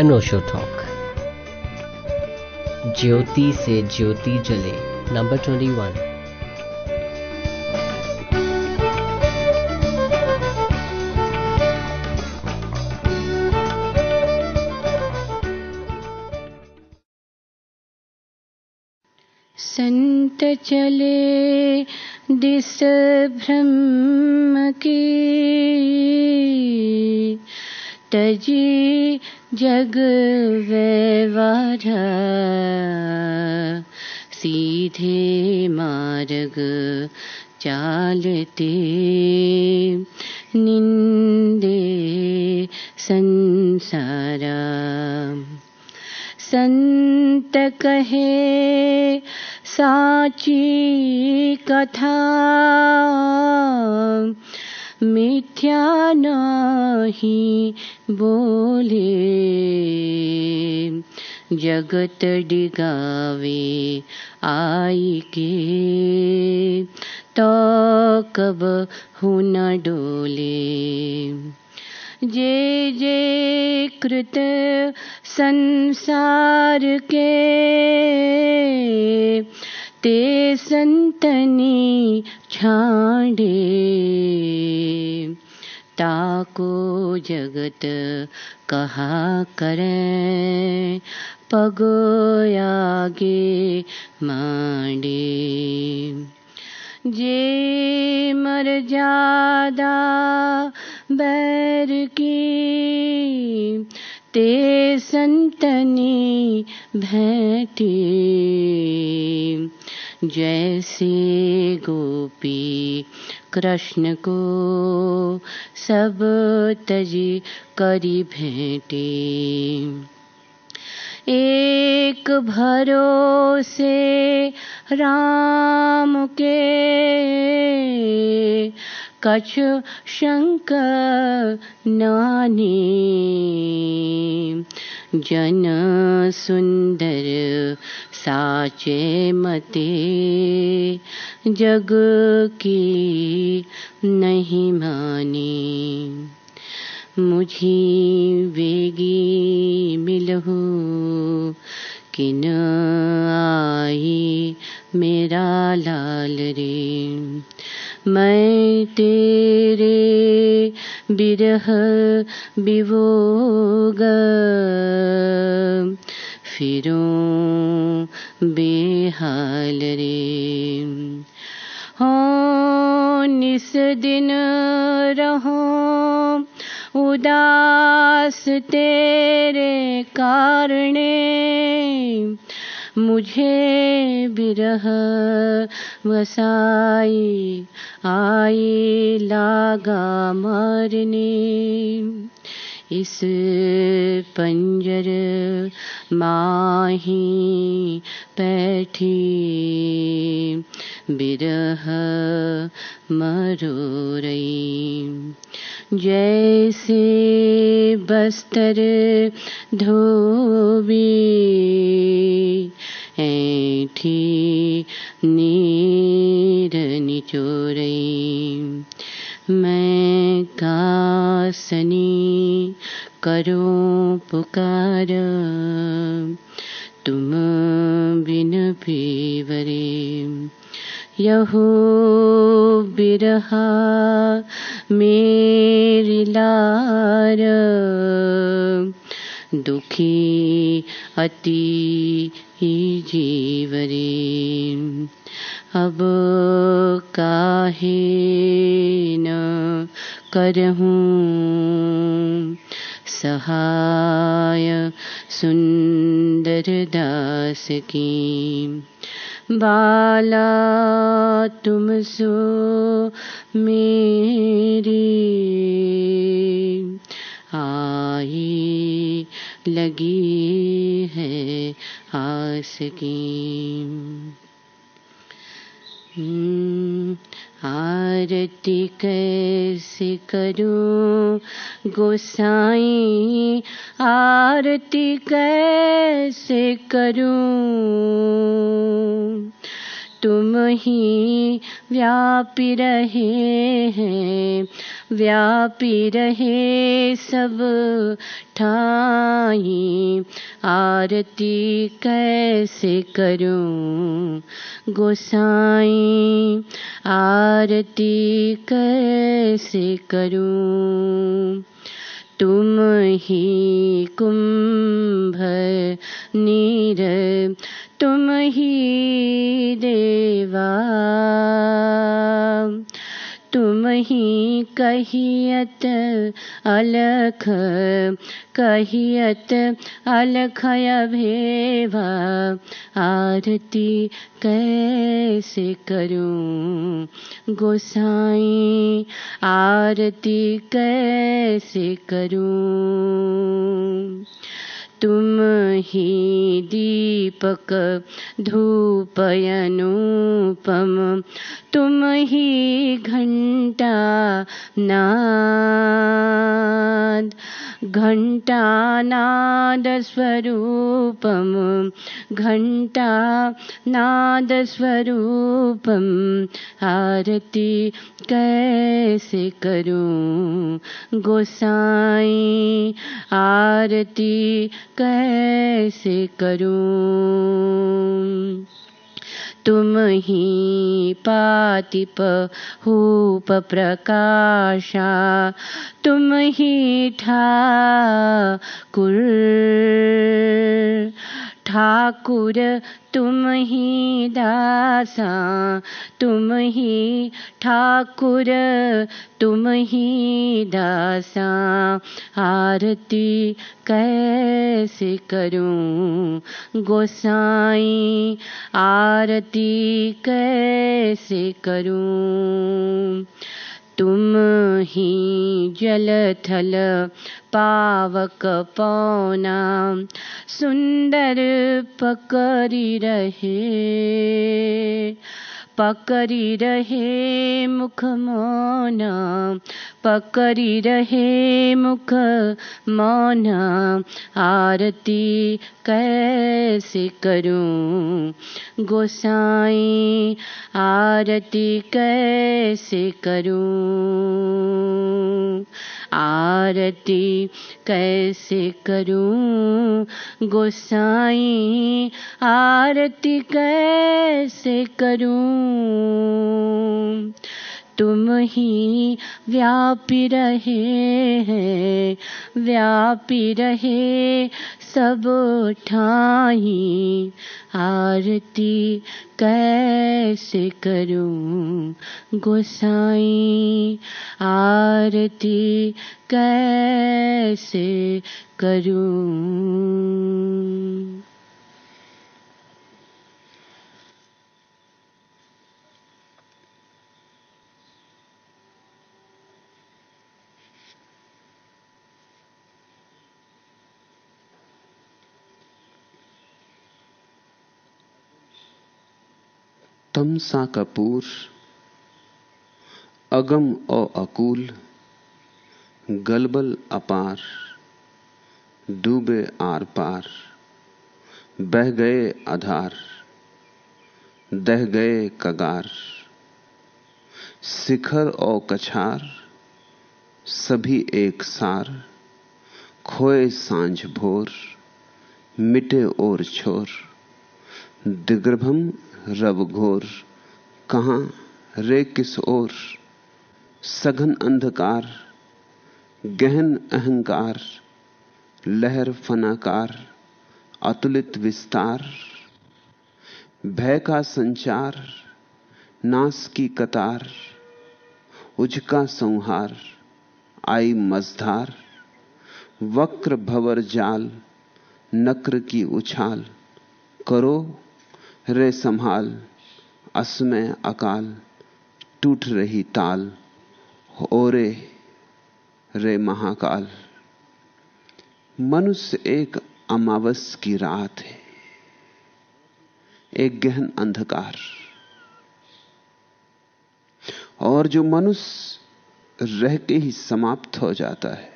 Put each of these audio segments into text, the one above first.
अनोशो talk ज्योति से ज्योति जले number twenty one संत चले दिस ब्रह्म की, तजी जग व्यवहार सीधे मार्ग चालते। निंदे संसारा संत कहे साची कथा। मिथ्या नहीं बोले, जगत डिगावे आई के तो कब हुन डोले। जे जे कृत संसार के, ते संतनी छाड़े। ताको जगत कहा करे, पगोयागे मांडे। जे मर जादा बैर की, ते संतनी भेटे। जैसे गोपी कृष्ण को। सब तजी करी भेटे। एक भरोसे राम के। कछ शंक नानी। जन सुंदर साचे मते जग की नहीं मानी। मुझी वेगी मिलहू, किन आई मेरा लाल रे। मैं तेरे बिरह विवोग फिरूं, बेहाल रे। हो, निस दिन रहो, उदास तेरे कारणे। मुझे बिरह वसाई आई लागा मरने। इस पंजर माही बैठी। बिरह मरो रही। जैसे बस्तर धोबी ऐठी नीर निचोरई मैं कासनी करो पुकार तुम बिन पीवरे। यहो बिरहा मेरी लार। दुखी अति ही जीवरे। अब काहे न करहूँ? सहाय। सुंदर दास की बाला तुम सो मेरी। आई लगी है आस की। आरती कैसे करूँ? गोसाई आरती कैसे करूँ? तुम ही व्यापी रहे हैं व्यापी रहे सब ठाई। आरती कैसे करूँ? गोसाई, आरती कैसे करूँ? तुम ही कुंभ नीर, तुम ही देवा। तुम ही कहियत अलख कहियत अलखय भेवा आरती कैसे करूँ? गोसाई आरती कैसे करूँ? तुम ही दीपक धूपयनूपम। तुम ही घंटा नाद घंटा नाद स्वरूपम घंटा नाद स्वरूपम आरती कैसे करूँ? गोसाई आरती कैसे करूँ? तुम ही पातिप हूप प्रकाशा तुम ही ठाकुर। ठाकुर, तुम ही दासा, तुम ही ठाकुर, तुम ही दासा। आरती कैसे करूँ? गोसाई, आरती कैसे करूँ? तुम ही जल थल पावक पौना सुंदर पकड़ी रहे पकड़ी रहे मुख मौना पकड़ी रहे मुख मौना आरती कैसे करूँ, गोसाई आरती कैसे करूँ। आरती कैसे करूँ? गोसाई आरती कैसे करूँ? तुम ही व्यापी रहे हैं, व्यापी रहे सब ठाई। आरती कैसे करूँ गोसाई? आरती कैसे करूँ? तमसा कपूर, अगम ओ अकूल, गलबल अपार, डूबे आर पार, बह गए आधार दह गए कगार, शिखर और कछार, सभी एक सार, खोए साँझ भोर, मिटे और छोर, दिग्रभम रब घोर। कहाँ? रे किस ओर? सघन अंधकार, गहन अहंकार, लहर फनाकार, अतुलित विस्तार। भय का संचार, नास की कतार उजका संहार, आई मजधार वक्र भवर जाल, नक्र की उछाल। करो रे संभाल, असमय अकाल टूट रही ताल ओरे रे महाकाल। मनुष्य एक अमावस की रात है, एक गहन अंधकार। और जो मनुष्य रह के ही समाप्त हो जाता है,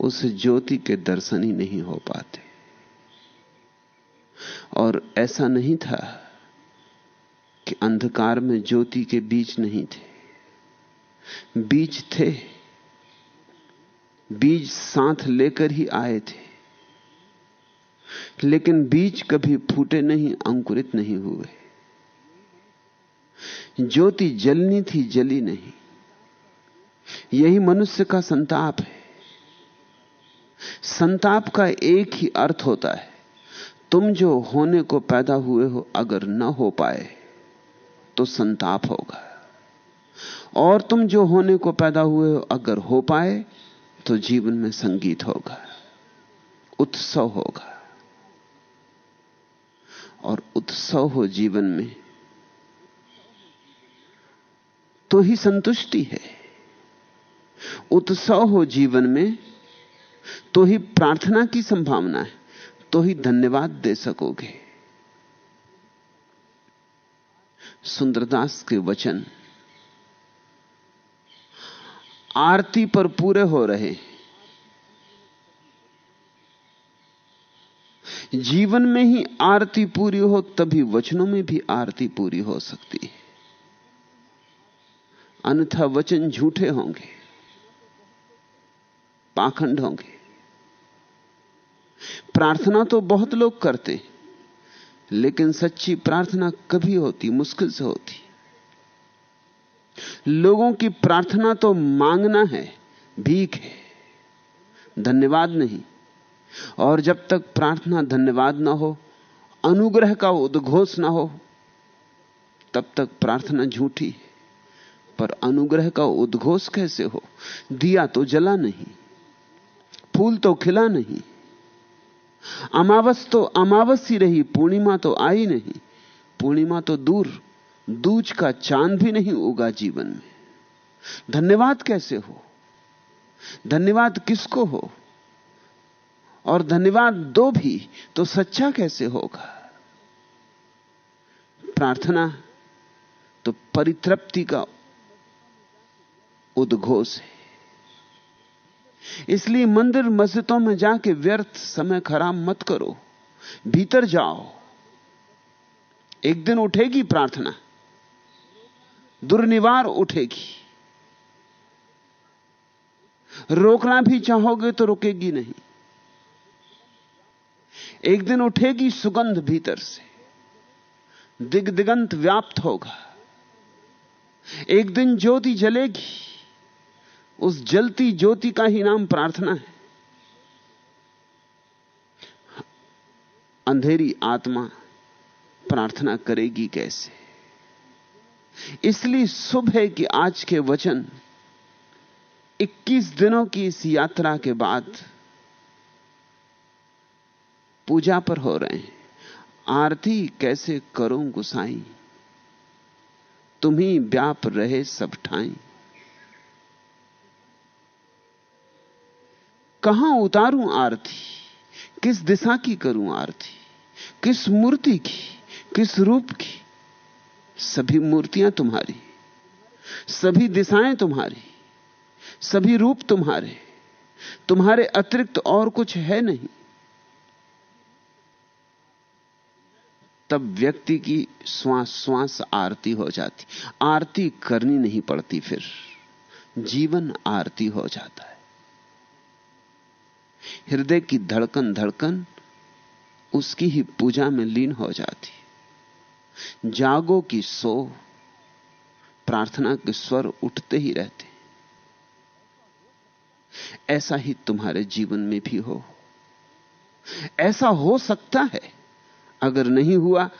उस ज्योति के दर्शन ही नहीं हो पाते। और ऐसा नहीं था कि अंधकार में ज्योति के बीच नहीं थे। बीज थे। बीज साथ लेकर ही आए थे। लेकिन बीज कभी फूटे नहीं, अंकुरित नहीं हुए। ज्योति जलनी थी, जली नहीं। यही मनुष्य का संताप है। संताप का एक ही अर्थ होता है। तुम जो होने को पैदा हुए हो, अगर न हो पाए तो संताप होगा। और तुम जो होने को पैदा हुए हो, अगर हो पाए तो जीवन में संगीत होगा, उत्सव होगा। और उत्सव हो जीवन में तो ही संतुष्टि है। उत्सव हो जीवन में तो ही प्रार्थना की संभावना है। तो ही धन्यवाद दे सकोगे। सुंदरदास के वचन, आरती पर पूरे हो रहे। जीवन में ही आरती पूरी हो, तभी वचनों में भी आरती पूरी हो सकती है। अन्यथा वचन झूठे होंगे, पाखंड होंगे। प्रार्थना तो बहुत लोग करते, लेकिन सच्ची प्रार्थना कभी होती, मुश्किल से होती। लोगों की प्रार्थना तो मांगना है, भीख है, धन्यवाद नहीं। और जब तक प्रार्थना धन्यवाद ना हो, अनुग्रह का उद्घोष ना हो, तब तक प्रार्थना झूठी है। पर अनुग्रह का उद्घोष कैसे हो? दिया तो जला नहीं, फूल तो खिला नहीं। अमावस तो अमावस ही रही, पूर्णिमा तो आई नहीं। पूर्णिमा तो दूर, दूज का चाँद भी नहीं उगा जीवन में। धन्यवाद कैसे हो? धन्यवाद किसको हो? और धन्यवाद दो भी तो सच्चा कैसे होगा? प्रार्थना तो परितृप्ति का उद्घोष है। इसलिए मंदिर मस्जिदों में जाके व्यर्थ समय खराब मत करो। भीतर जाओ। एक दिन उठेगी प्रार्थना। दुर्निवार उठेगी। रोकना भी चाहोगे तो रुकेगी नहीं। एक दिन उठेगी सुगंध भीतर से। दिग दिगंत व्याप्त होगा। एक दिन ज्योति जलेगी। उस जलती ज्योति का ही नाम प्रार्थना है। अंधेरी आत्मा प्रार्थना करेगी कैसे? इसलिए शुभ है कि आज के वचन 21 दिनों की इस यात्रा के बाद पूजा पर हो रहे हैं। आरती कैसे करूँ गुसाई? तुम्ही व्याप रहे सब ठाई। कहाँ उतारूं आरती? किस दिशा की करूँ आरती? किस मूर्ति की? किस रूप की? सभी मूर्तियाँ तुम्हारी। सभी दिशाएँ तुम्हारी। सभी रूप तुम्हारे। तुम्हारे अतिरिक्त और कुछ है नहीं। तब व्यक्ति की श्वास श्वास आरती हो जाती। आरती करनी नहीं पड़ती फिर। जीवन आरती हो जाता है। हृदय की धड़कन धड़कन उसकी ही पूजा में लीन हो जाती। जागो की सो, प्रार्थना के स्वर उठते ही रहते। ऐसा ही तुम्हारे जीवन में भी हो। ऐसा हो सकता है। अगर नहीं हुआ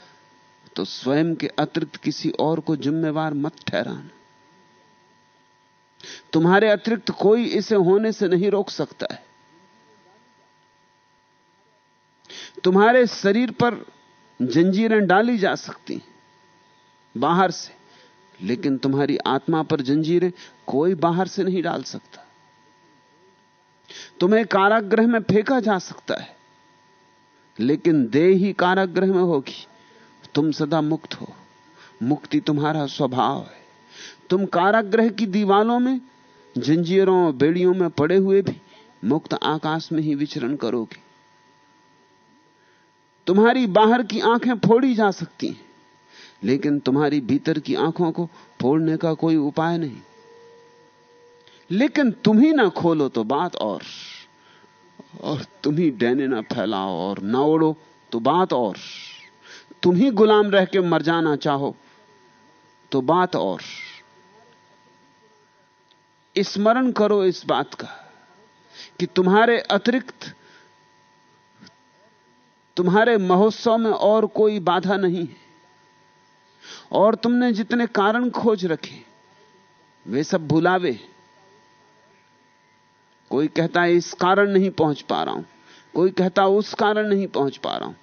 तो स्वयं के अतिरिक्त किसी और को जिम्मेवार मत ठहराना। तुम्हारे अतिरिक्त कोई इसे होने से नहीं रोक सकता है। तुम्हारे शरीर पर जंजीरें डाली जा सकती बाहर से। लेकिन तुम्हारी आत्मा पर जंजीरें कोई बाहर से नहीं डाल सकता। तुम्हें कारागृह में फेंका जा सकता है, लेकिन देह ही कारागृह में होगी। तुम सदा मुक्त हो। मुक्ति तुम्हारा स्वभाव है। तुम कारागृह की दीवालों में, जंजीरों बेड़ियों में पड़े हुए भी मुक्त आकाश में ही विचरण करोगे। तुम्हारी बाहर की आँखें फोड़ी जा सकती हैं, लेकिन तुम्हारी भीतर की आँखों को फोड़ने का कोई उपाय नहीं। लेकिन तुम ही ना खोलो तो बात और और तुम ही डैने ना फैलाओ और ना उड़ो तो बात और। तुम ही गुलाम रह के मर जाना चाहो तो बात और। स्मरण करो इस बात का कि तुम्हारे अतिरिक्त तुम्हारे महोत्सव में और कोई बाधा नहीं है। और तुमने जितने कारण खोज रखे वे सब भुलावे कोई कहता है, इस कारण नहीं पहुँच पा रहा हूँ। कोई कहता उस कारण नहीं पहुँच पा रहा हूँ।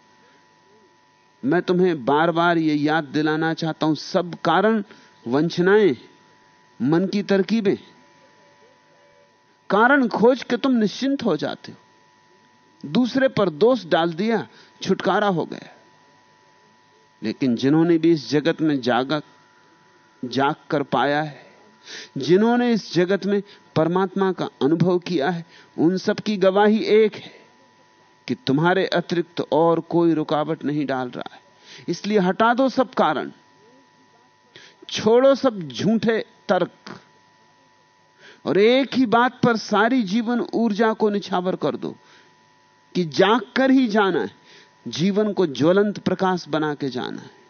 मैं तुम्हें बार बार ये याद दिलाना चाहता हूँ, सब कारण वंचनाएँ मन की तरकीबें कारण खोज के तुम निश्चिंत हो जाते हो। दूसरे पर दोष डाल दिया, छुटकारा हो गया। लेकिन जिन्होंने भी इस जगत में जागा, जाग कर पाया है, जिन्होंने इस जगत में परमात्मा का अनुभव किया है, उन सब की गवाही एक है कि तुम्हारे अतिरिक्त और कोई रुकावट नहीं डाल रहा है। इसलिए हटा दो सब कारण, छोड़ो सब झूठे तर्क, और एक ही बात पर सारी जीवन ऊर्जा को निछावर कर दो। कि जाग कर ही जाना है। जीवन को ज्वलंत प्रकाश बना के जाना है।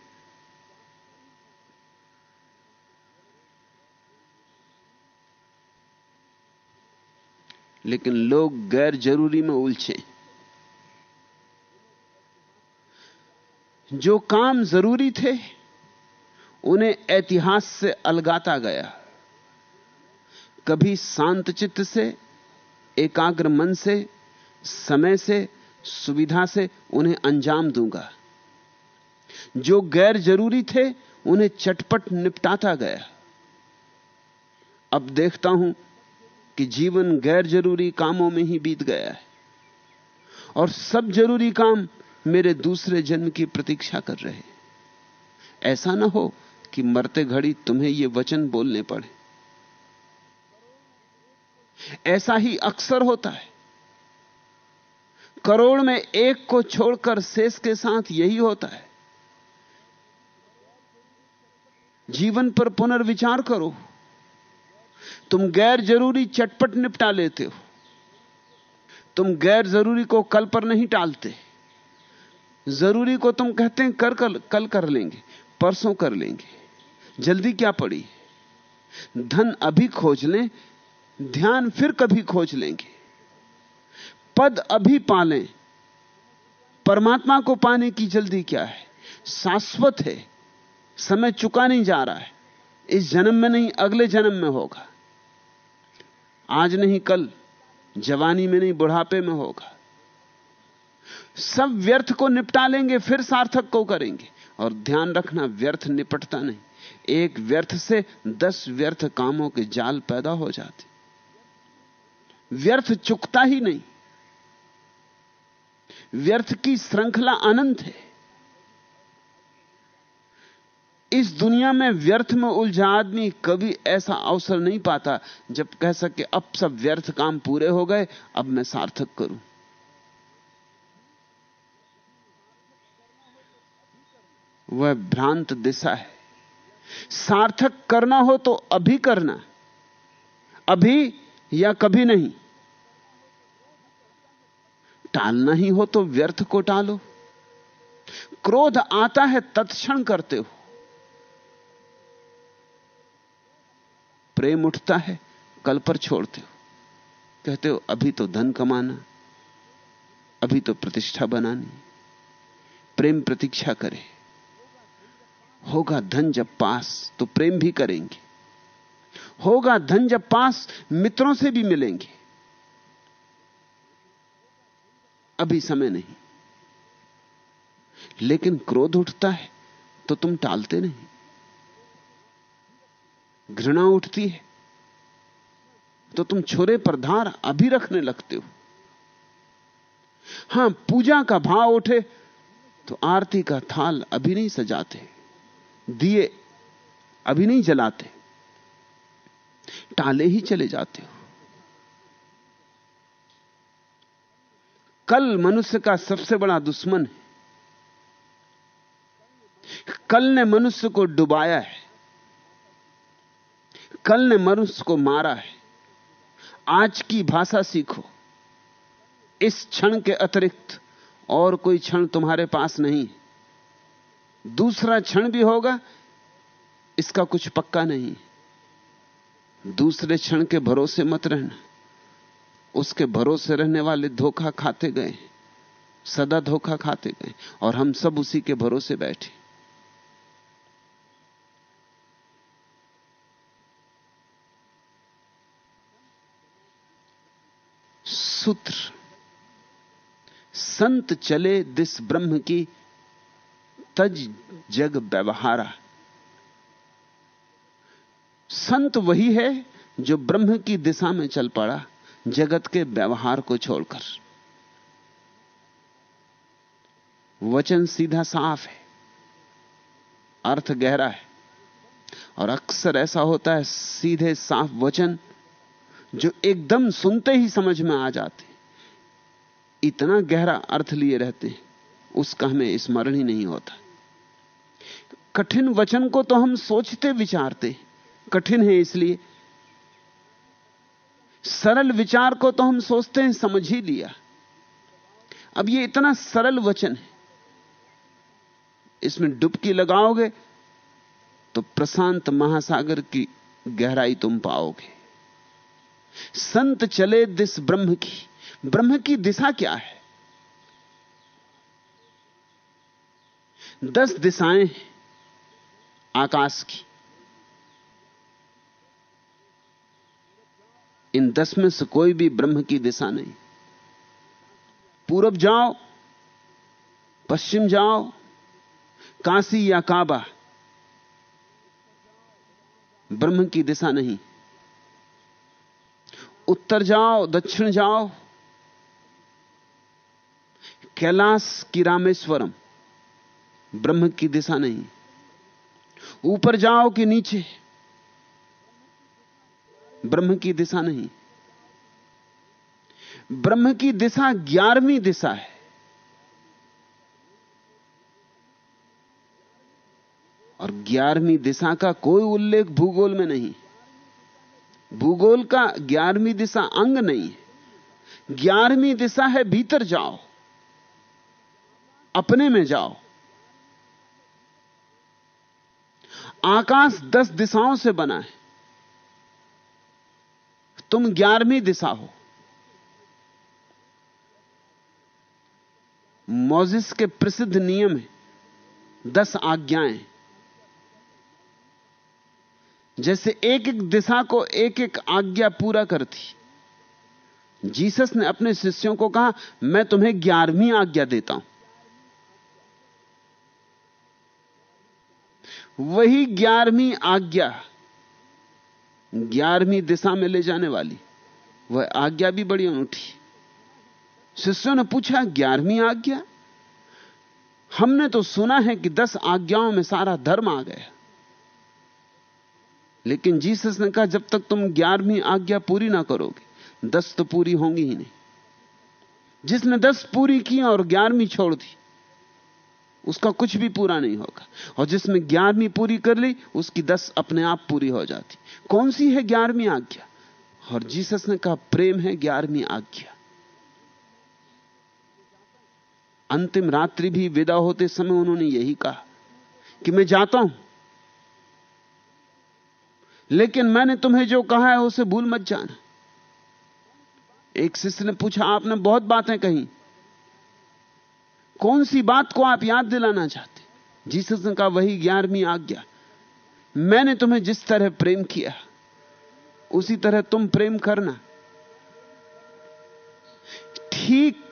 लेकिन लोग गैर ज़रूरी में उलझे। जो काम ज़रूरी थे, उन्हें ऐतिहास से अलगाता गया। कभी शांत चित्त से, एकाग्र मन से समय से, सुविधा से उन्हें अंजाम दूँगा। जो गैर ज़रूरी थे, उन्हें चटपट निपटाता गया। अब देखता हूँ कि जीवन गैर ज़रूरी कामों में ही बीत गया है। और सब ज़रूरी काम मेरे दूसरे जन्म की प्रतीक्षा कर रहे ऐसा ना हो कि मरते घड़ी तुम्हें यह वचन बोलने पड़े। ऐसा ही अक्सर होता है। करोड़ में एक को छोड़कर शेष के साथ यही होता है। जीवन पर पुनर्विचार करो। तुम गैर ज़रूरी चटपट निपटा लेते हो। तुम गैर ज़रूरी को कल पर नहीं टालते। ज़रूरी को तुम कहते हैं कर कल कल कर लेंगे, परसों कर लेंगे। जल्दी क्या पड़ी? धन अभी खोज लें, ध्यान फिर कभी खोज लेंगे। पद अभी पालें। परमात्मा को पाने की जल्दी क्या है? शाश्वत है। समय चुका नहीं जा रहा है। इस जन्म में नहीं, अगले जन्म में होगा। आज नहीं, कल। जवानी में नहीं, बुढ़ापे में होगा। सब व्यर्थ को निपटा लेंगे, फिर सार्थक को करेंगे। और ध्यान रखना, व्यर्थ निपटता नहीं। एक व्यर्थ से दस व्यर्थ कामों के जाल पैदा हो जाते। व्यर्थ चुकता ही नहीं। व्यर्थ की श्रृंखला अनंत है। इस दुनिया में व्यर्थ में उलझा आदमी कभी ऐसा अवसर नहीं पाता जब कह सके, अब सब व्यर्थ काम पूरे हो गए, अब मैं सार्थक करूँ। वह भ्रांत दिशा है। सार्थक करना हो तो अभी करना, अभी या कभी नहीं। टालना ही हो तो व्यर्थ को टालो। क्रोध आता है तत्क्षण करते हो। प्रेम उठता है, कल पर छोड़ते हो। कहते हो, अभी तो धन कमाना, अभी तो प्रतिष्ठा बनानी, प्रेम प्रतीक्षा करे। होगा धन जब पास तो प्रेम भी करेंगे। होगा धन जब पास, मित्रों से भी मिलेंगे। अभी समय नहीं। लेकिन क्रोध उठता है तो तुम टालते नहीं। घृणा उठती है तो तुम छोरे पर धार अभी रखने लगते हो। हाँ, पूजा का भाव उठे तो आरती का थाल अभी नहीं सजाते, दिए अभी नहीं जलाते, टाले ही चले जाते हो। कल मनुष्य का सबसे बड़ा दुश्मन है। कल ने मनुष्य को डुबाया है। कल ने मनुष्य को मारा है। आज की भाषा सीखो। इस क्षण के अतिरिक्त और कोई क्षण तुम्हारे पास नहीं दूसरा क्षण भी होगा, इसका कुछ पक्का नहीं दूसरे क्षण के भरोसे मत रहना। उसके भरोसे रहने वाले धोखा खाते गए, सदा धोखा खाते गए, और हम सब उसी के भरोसे बैठे। सूत्र, संत चले दिस ब्रह्म की, तज जग व्यवहारा। संत वही है जो ब्रह्म की दिशा में चल पड़ा। जगत के व्यवहार को छोड़कर। वचन सीधा साफ़ है, अर्थ गहरा है, और अक्सर ऐसा होता है सीधे साफ़ वचन जो एकदम सुनते ही समझ में आ जाते इतना गहरा अर्थ लिए रहते हैं, उसका हमें स्मरण ही नहीं होता। कठिन वचन को तो हम सोचते विचारते कठिन है इसलिए सरल विचार को तो हम सोचते हैं, समझ ही लिया। अब ये इतना सरल वचन है। इसमें डुबकी लगाओगे तो प्रशांत महासागर की गहराई तुम पाओगे। संत चले दिस ब्रह्म की। ब्रह्म की दिशा क्या है? दस दिशाएँ आकाश की। इन दस में से कोई भी ब्रह्म की दिशा नहीं। पूरब जाओ, पश्चिम जाओ, काशी या काबा, ब्रह्म की दिशा नहीं। उत्तर जाओ, दक्षिण जाओ, कैलाश की रामेश्वरम ब्रह्म की दिशा नहीं। ऊपर जाओ कि नीचे। ब्रह्म की दिशा नहीं। ब्रह्म की दिशा ग्यारहवीं दिशा है। और ग्यारहवीं दिशा का कोई उल्लेख भूगोल में नहीं। भूगोल का ग्यारहवीं दिशा अंग नहीं है। ग्यारहवीं दिशा है भीतर जाओ। अपने में जाओ। आकाश दस दिशाओं से बना है। तुम ग्यारहवीं दिशा हो। मोजिस के प्रसिद्ध नियम है, दस आज्ञाएँ। जैसे एक एक दिशा को एक एक आज्ञा पूरा करती। जीसस ने अपने शिष्यों को कहा, मैं तुम्हें ग्यारहवीं आज्ञा देता हूँ। वही ग्यारहवीं आज्ञा ग्यारहवीं दिशा में ले जाने वाली। वह आज्ञा भी बड़ी अनूठी। शिष्यों ने पूछा, ग्यारहवीं आज्ञा? हमने तो सुना है कि दस आज्ञाओं में सारा धर्म आ गया। लेकिन जीसस ने कहा, जब तक तुम ग्यारहवीं आज्ञा पूरी ना करोगे, दस तो पूरी होंगी ही नहीं। जिसने दस पूरी की और ग्यारहवीं छोड़ दी उसका कुछ भी पूरा नहीं होगा। और जिसमें ग्यारहवीं पूरी कर ली, उसकी दस अपने आप पूरी हो जाती। कौन सी है ग्यारहवीं आज्ञा? और जीसस ने कहा, प्रेम है ग्यारहवीं आज्ञा। अंतिम रात्रि भी विदा होते समय उन्होंने यही कहा कि मैं जाता हूँ। लेकिन मैंने तुम्हें जो कहा है, उसे भूल मत जाना। एक शिष्य ने पूछा, आपने बहुत बातें कही। कौन सी बात को आप याद दिलाना चाहते जीसस कहा, वही ग्यारहवीं आज्ञा। मैंने तुम्हें जिस तरह प्रेम किया, उसी तरह तुम प्रेम करना। ठीक,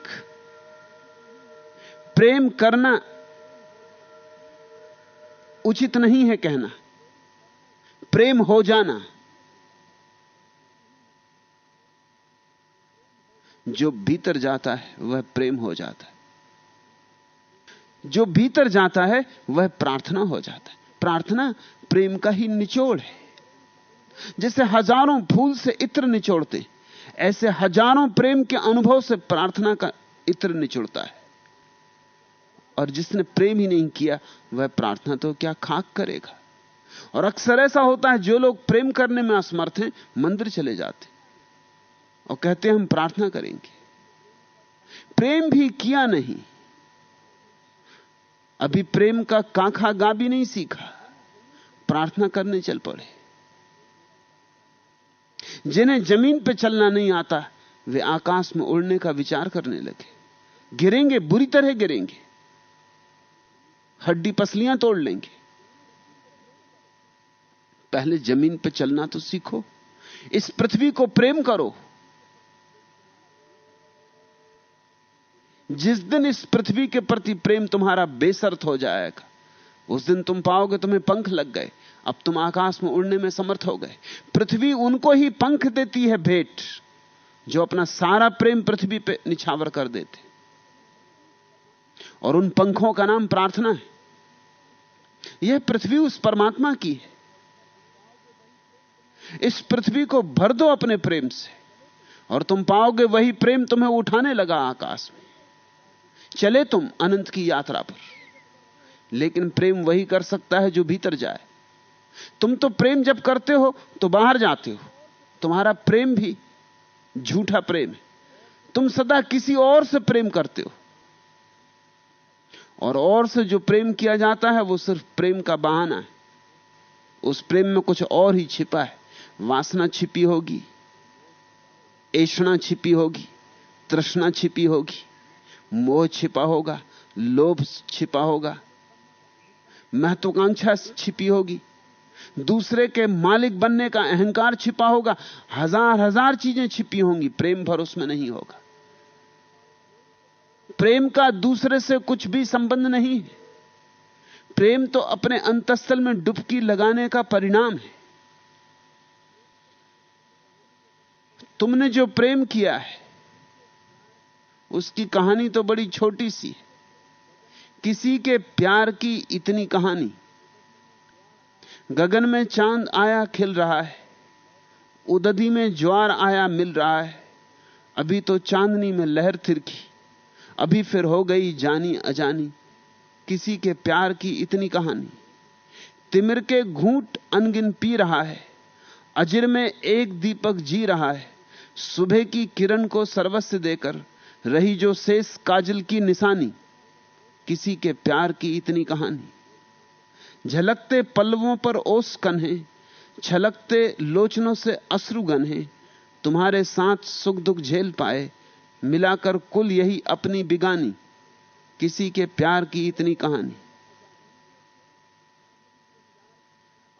प्रेम करना उचित नहीं है कहना। प्रेम हो जाना। जो भीतर जाता है, वह प्रेम हो जाता है। जो भीतर जाता है, वह प्रार्थना हो जाता है। प्रार्थना प्रेम का ही निचोड़ है। जैसे हज़ारों फूल से इत्र निचोड़ते ऐसे हज़ारों प्रेम के अनुभव से प्रार्थना का इत्र निचोड़ता है। और जिसने प्रेम ही नहीं किया, वह प्रार्थना तो क्या खाक करेगा? और अक्सर ऐसा होता है, जो लोग प्रेम करने में असमर्थ हैं, मंदिर चले जाते और कहते हैं, हम प्रार्थना करेंगे। प्रेम भी किया नहीं अभी प्रेम का काखा गा भी नहीं सीखा। प्रार्थना करने चल पड़े। जिन्हें ज़मीन पे चलना नहीं आता, वे आकाश में उड़ने का विचार करने लगे। गिरेंगे, बुरी तरह गिरेंगे। हड्डी पसलियाँ तोड़ लेंगे। पहले ज़मीन पे चलना तो सीखो। इस पृथ्वी को प्रेम करो। जिस दिन इस पृथ्वी के प्रति प्रेम तुम्हारा बेसर्त हो जाएगा, उस दिन तुम पाओगे तुम्हें पंख लग गए। अब तुम आकाश में उड़ने में समर्थ हो गए। पृथ्वी उनको ही पंख देती है भेंट, जो अपना सारा प्रेम पृथ्वी पे निछावर कर देते। और उन पंखों का नाम प्रार्थना है। यह पृथ्वी उस परमात्मा की है। इस पृथ्वी को भर दो अपने प्रेम से, और तुम पाओगे वही प्रेम तुम्हें उठाने लगा आकाश में। चले तुम अनंत की यात्रा पर। लेकिन प्रेम वही कर सकता है जो भीतर जाए। तुम तो प्रेम जब करते हो तो बाहर जाते हो। तुम्हारा प्रेम भी झूठा प्रेम है। तुम सदा किसी और से प्रेम करते हो। और और से जो प्रेम किया जाता है, वो सिर्फ़ प्रेम का बहाना है। उस प्रेम में कुछ और ही छिपा है। वासना छिपी होगी ऐषणा छिपी होगी, तृष्णा छिपी होगी। मोह छिपा होगा, लोभ छिपा होगा। महत्वाकांक्षा छिपी होगी। दूसरे के मालिक बनने का अहंकार छिपा होगा। हज़ार हज़ार चीज़ें छिपी होंगी, प्रेम भर उसमें नहीं होगा। प्रेम का दूसरे से कुछ भी संबंध नहीं है। प्रेम तो अपने अंतस्थल में डुबकी लगाने का परिणाम है। तुमने जो प्रेम किया है उसकी कहानी तो बड़ी छोटी सी है। किसी के प्यार की इतनी कहानी। गगन में चाँद आया, खिल रहा है। उदधि में ज्वार आया, मिल रहा है। अभी तो चांदनी में लहर थिरकी। अभी फिर हो गई जानी अजानी। किसी के प्यार की इतनी कहानी। तिमिर के घूट अनगिन पी रहा है। अजिर में एक दीपक जी रहा है। सुबह की किरण को सर्वस्व देकर रही जो शेष काजल की निशानी, किसी के प्यार की इतनी कहानी। झलकते पल्लवों पर ओस कन्हे छलकते लोचनों से अश्रुगन है, तुम्हारे साथ सुख दुख झेल पाए, मिलाकर कुल यही अपनी बिगानी, किसी के प्यार की इतनी कहानी।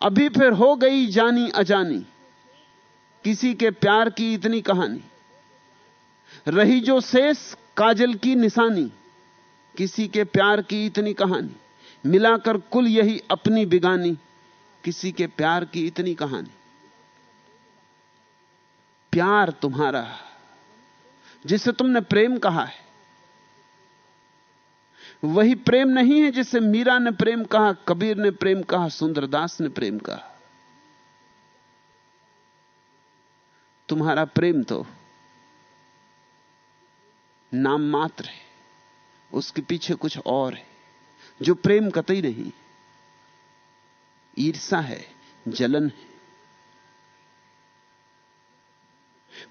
अभी फिर हो गई जानी अजानी, किसी के प्यार की इतनी कहानी। रही जो शेष काजल की निशानी, किसी के प्यार की इतनी कहानी, मिलाकर कुल यही अपनी बिगानी, किसी के प्यार की इतनी कहानी। प्यार तुम्हारा, जिसे तुमने प्रेम कहा है, वही प्रेम नहीं है जिसे मीरा ने प्रेम कहा, कबीर ने प्रेम कहा, सुंदरदास ने प्रेम कहा। तुम्हारा प्रेम तो नाम मात्र है। उसके पीछे कुछ और है, जो प्रेम कतई नहीं। ईर्षा है, जलन है।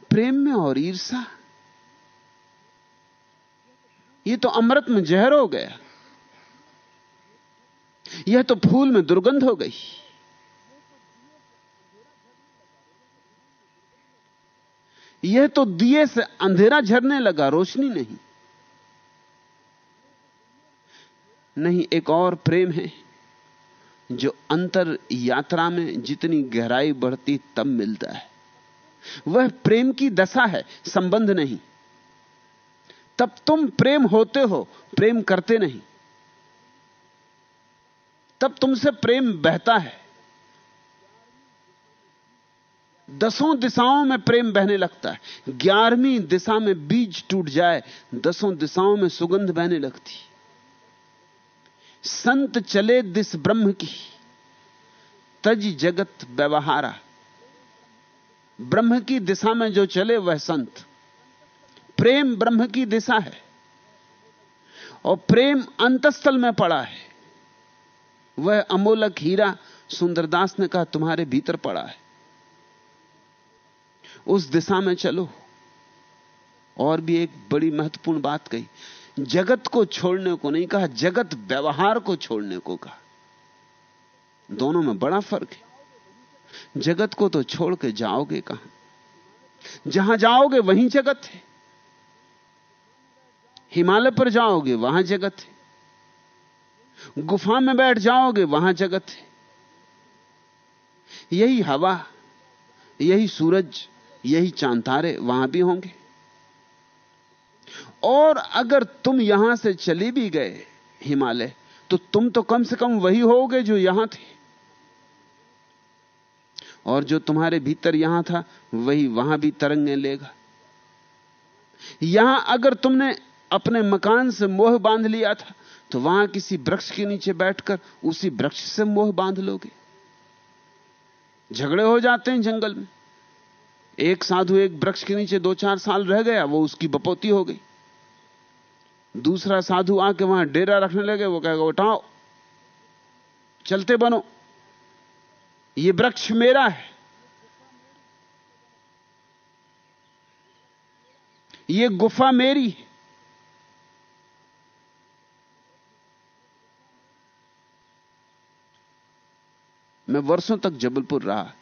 प्रेम में और ईर्षा यह तो अमृत में जहर हो गया। यह तो फूल में दुर्गंध हो गई। यह तो दिए से अंधेरा झरने लगा, रोशनी नहीं। नहीं, एक और प्रेम है, जो अंतर यात्रा में जितनी गहराई बढ़ती, तब मिलता है। वह प्रेम की दशा है, संबंध नहीं। तब तुम प्रेम होते हो, प्रेम करते नहीं। तब तुमसे प्रेम बहता है। दसों दिशाओं में प्रेम बहने लगता है। ग्यारहवीं दिशा में बीज टूट जाए, दसों दिशाओं में सुगंध बहने लगती। संत चले दिस ब्रह्म की, तज जगत व्यवहारा। ब्रह्म की दिशा में जो चले वह संत। प्रेम ब्रह्म की दिशा है, और प्रेम अंतस्थल में पड़ा है। वह अमोलक हीरा सुंदरदास ने कहा, तुम्हारे भीतर पड़ा है। उस दिशा में चलो। और भी एक बड़ी महत्वपूर्ण बात कही। जगत को छोड़ने को नहीं कहा, जगत व्यवहार को छोड़ने को कहा। दोनों में बड़ा फ़र्क है। जगत को तो छोड़ के जाओगे कहाँ? जहाँ जाओगे वहीं जगत है। हिमालय पर जाओगे वहाँ जगत है। गुफा में बैठ जाओगे वहाँ जगत है। यही हवा, यही सूरज यही चांतारे वहाँ भी होंगे। और अगर तुम यहाँ से चले भी गए हिमालय तो तुम तो कम से कम वही होगे जो यहाँ थे। और जो तुम्हारे भीतर यहाँ था, वही वहाँ भी तरंगे लेगा। यहाँ अगर तुमने अपने मकान से मोह बाँध लिया था तो वहाँ किसी वृक्ष के नीचे बैठकर उसी वृक्ष से मोह बाँध लोगे। झगड़े हो जाते हैं जंगल में। एक साधु एक वृक्ष के नीचे दो चार साल रह गया, वो उसकी बपोती हो गई। दूसरा साधु आके वहाँ डेरा रखने लगे, वो कहेगा, उठाओ, चलते बनो। ये वृक्ष मेरा है। ये गुफा मेरी मैं वर्षों तक जबलपुर रहा।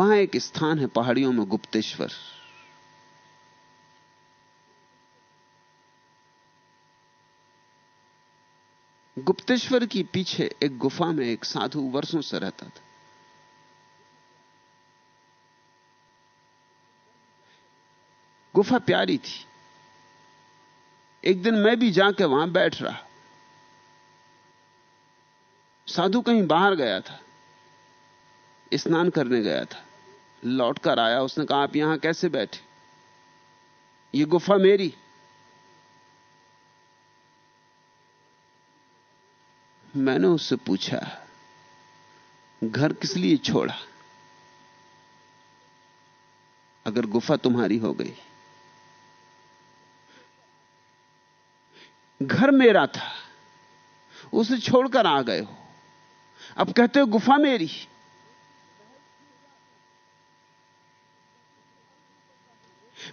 वहाँ एक स्थान है पहाड़ियों में गुप्तेश्वर। गुप्तेश्वर की पीछे एक गुफा में एक साधु वर्षों से रहता था। गुफा प्यारी थी। एक दिन मैं भी जाके वहाँ बैठ रहा। साधु कहीं बाहर गया था। स्नान करने गया था। लौटकर आया। उसने कहा, आप यहाँ कैसे बैठे? ये गुफा मेरी। मैंने उससे पूछा, घर किस लिए छोड़ा? अगर गुफा तुम्हारी हो गई, घर मेरा था, उसे छोड़कर आ गए हो। अब कहते हो, गुफा मेरी।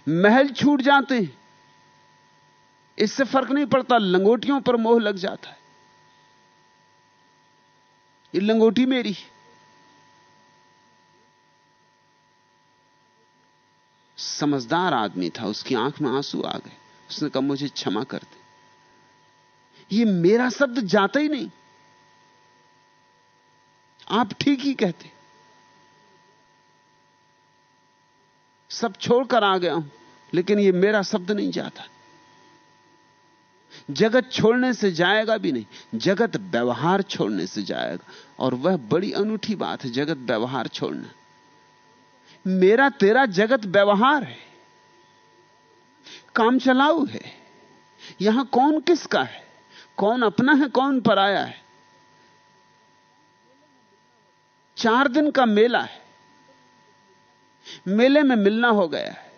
महल छूट जाते हैं। इससे फ़र्क नहीं पड़ता, लंगोटियों पर मोह लग जाता है। ये लंगोटी मेरी समझदार आदमी था, उसकी आँख में आँसू आ गए। उसने कहा, मुझे क्षमा कर दे। ये मेरा शब्द जाता ही नहीं। आप ठीक ही कहते। सब छोड़कर आ गया हूँ, लेकिन ये मेरा शब्द नहीं जाता। जगत छोड़ने से जाएगा भी नहीं, जगत व्यवहार छोड़ने से जाएगा। और वह बड़ी अनूठी बात है, जगत व्यवहार छोड़ना। मेरा तेरा जगत व्यवहार है, काम चलाऊ है, यहाँ कौन किसका है, कौन अपना है, कौन पराया है? चार दिन का मेला है मेले में मिलना हो गया है।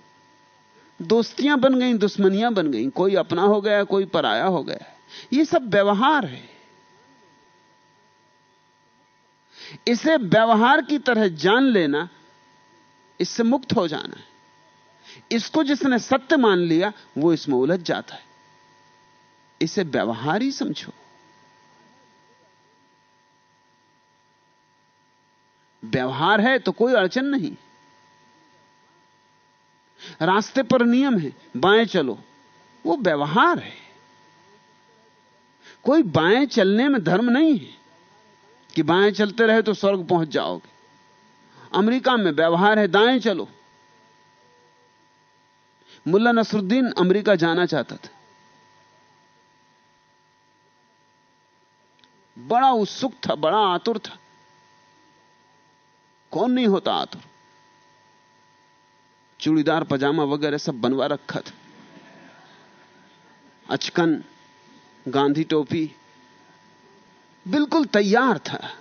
दोस्तियाँ बन गई, दुश्मनियाँ बन गई। कोई अपना हो गया, कोई पराया हो गया। ये सब व्यवहार है। इसे व्यवहार की तरह जान लेना, इससे मुक्त हो जाना है। इसको जिसने सत्य मान लिया, वो इसमें उलझ जाता है। इसे व्यवहार ही समझो। व्यवहार है तो कोई अड़चन नहीं। रास्ते पर नियम है, बाएँ चलो। वो व्यवहार है। कोई बाएँ चलने में धर्म नहीं है कि बाएँ चलते रहे तो स्वर्ग पहुँच जाओगे। अमेरिका में व्यवहार है, दाएँ चलो। मुल्ला नसरुद्दीन अमेरिका जाना चाहता था। बड़ा उत्सुक था, बड़ा आतुर था। कौन नहीं होता आतुर? चूड़ीदार पजामा वगैरह सब बनवा रखा था। अचकन, गांधी टोपी, बिल्कुल तैयार था।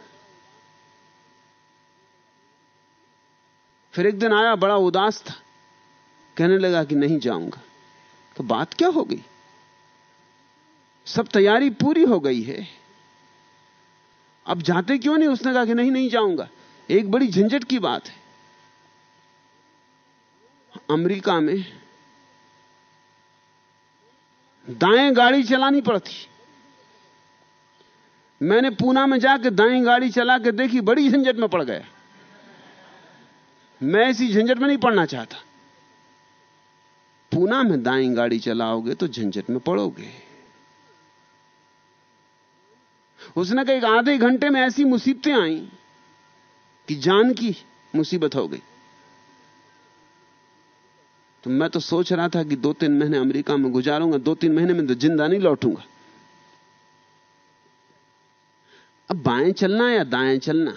फिर एक दिन आया, बड़ा उदास था। कहने लगा कि नहीं जाऊँगा। तो बात क्या हो गई? सब तैयारी पूरी हो गई है। अब जाते क्यों नहीं? उसने कहा कि नहीं नहीं जाऊँगा। एक बड़ी झंझट की बात है। अमेरिका में दाएँ गाड़ी चलानी पड़ती। मैंने पूना में जाकर दाएँ गाड़ी चला के देखी, बड़ी झंझट में पड़ गया। मैं ऐसी झंझट में नहीं पड़ना चाहता। पूना में दाएँ गाड़ी चलाओगे तो झंझट में पड़ोगे। उसने कहा आधे घंटे में ऐसी मुसीबतें आई कि जान की मुसीबत हो गई। तो मैं तो सोच रहा था कि दो तीन महीने अमेरिका में गुजारूँगा, दो तीन महीने में तो ज़िंदा नहीं लौटूँगा। अब बाएँ चलना या दाएँ चलना?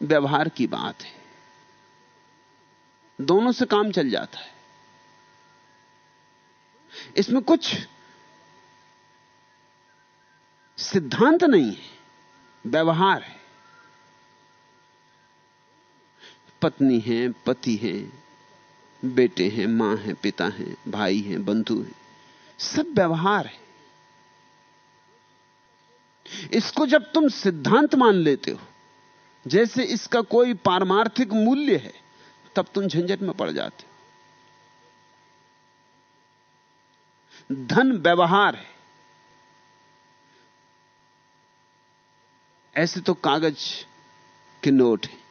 व्यवहार की बात है। दोनों से काम चल जाता है। इसमें कुछ सिद्धांत नहीं है। व्यवहार है। पत्नी है, पति है बेटे हैं, माँ हैं, पिता हैं, भाई हैं, बंधु हैं। सब व्यवहार है। इसको जब तुम सिद्धांत मान लेते हो, जैसे इसका कोई पारमार्थिक मूल्य है, तब तुम झंझट में पड़ जाते हो। धन व्यवहार है। ऐसे तो कागज़ के नोट हैं।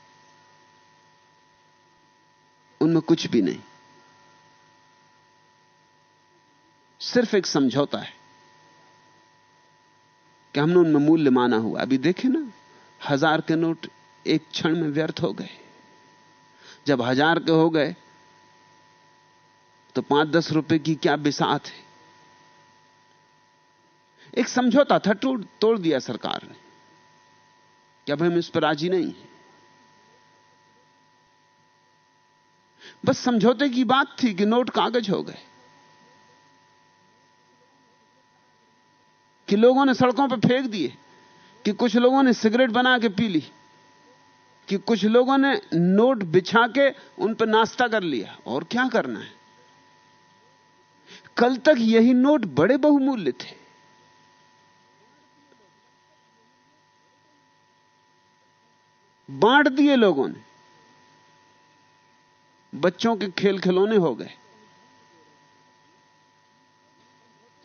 उनमें कुछ भी नहीं। सिर्फ़ एक समझौता है कि हमने उनमें मूल्य माना हुआ अभी देखे ना, हज़ार के नोट एक क्षण में व्यर्थ हो गए। जब हज़ार के हो गए तो पाँच दस रुपए की क्या बिसात है? एक समझौता था, तोड़ तोड़ दिया सरकार ने कि अब हम इस पर राज़ी नहीं है। बस समझौते की बात थी कि नोट कागज़ हो गए। कि लोगों ने सड़कों पर फेंक दिए, कि कुछ लोगों ने सिगरेट बना के पी ली, कि कुछ लोगों ने नोट बिछा के उन पर नाश्ता कर लिया। और क्या करना है? कल तक यही नोट बड़े बहुमूल्य थे। बांट दिए लोगों ने। बच्चों के खेल खिलौने हो गए।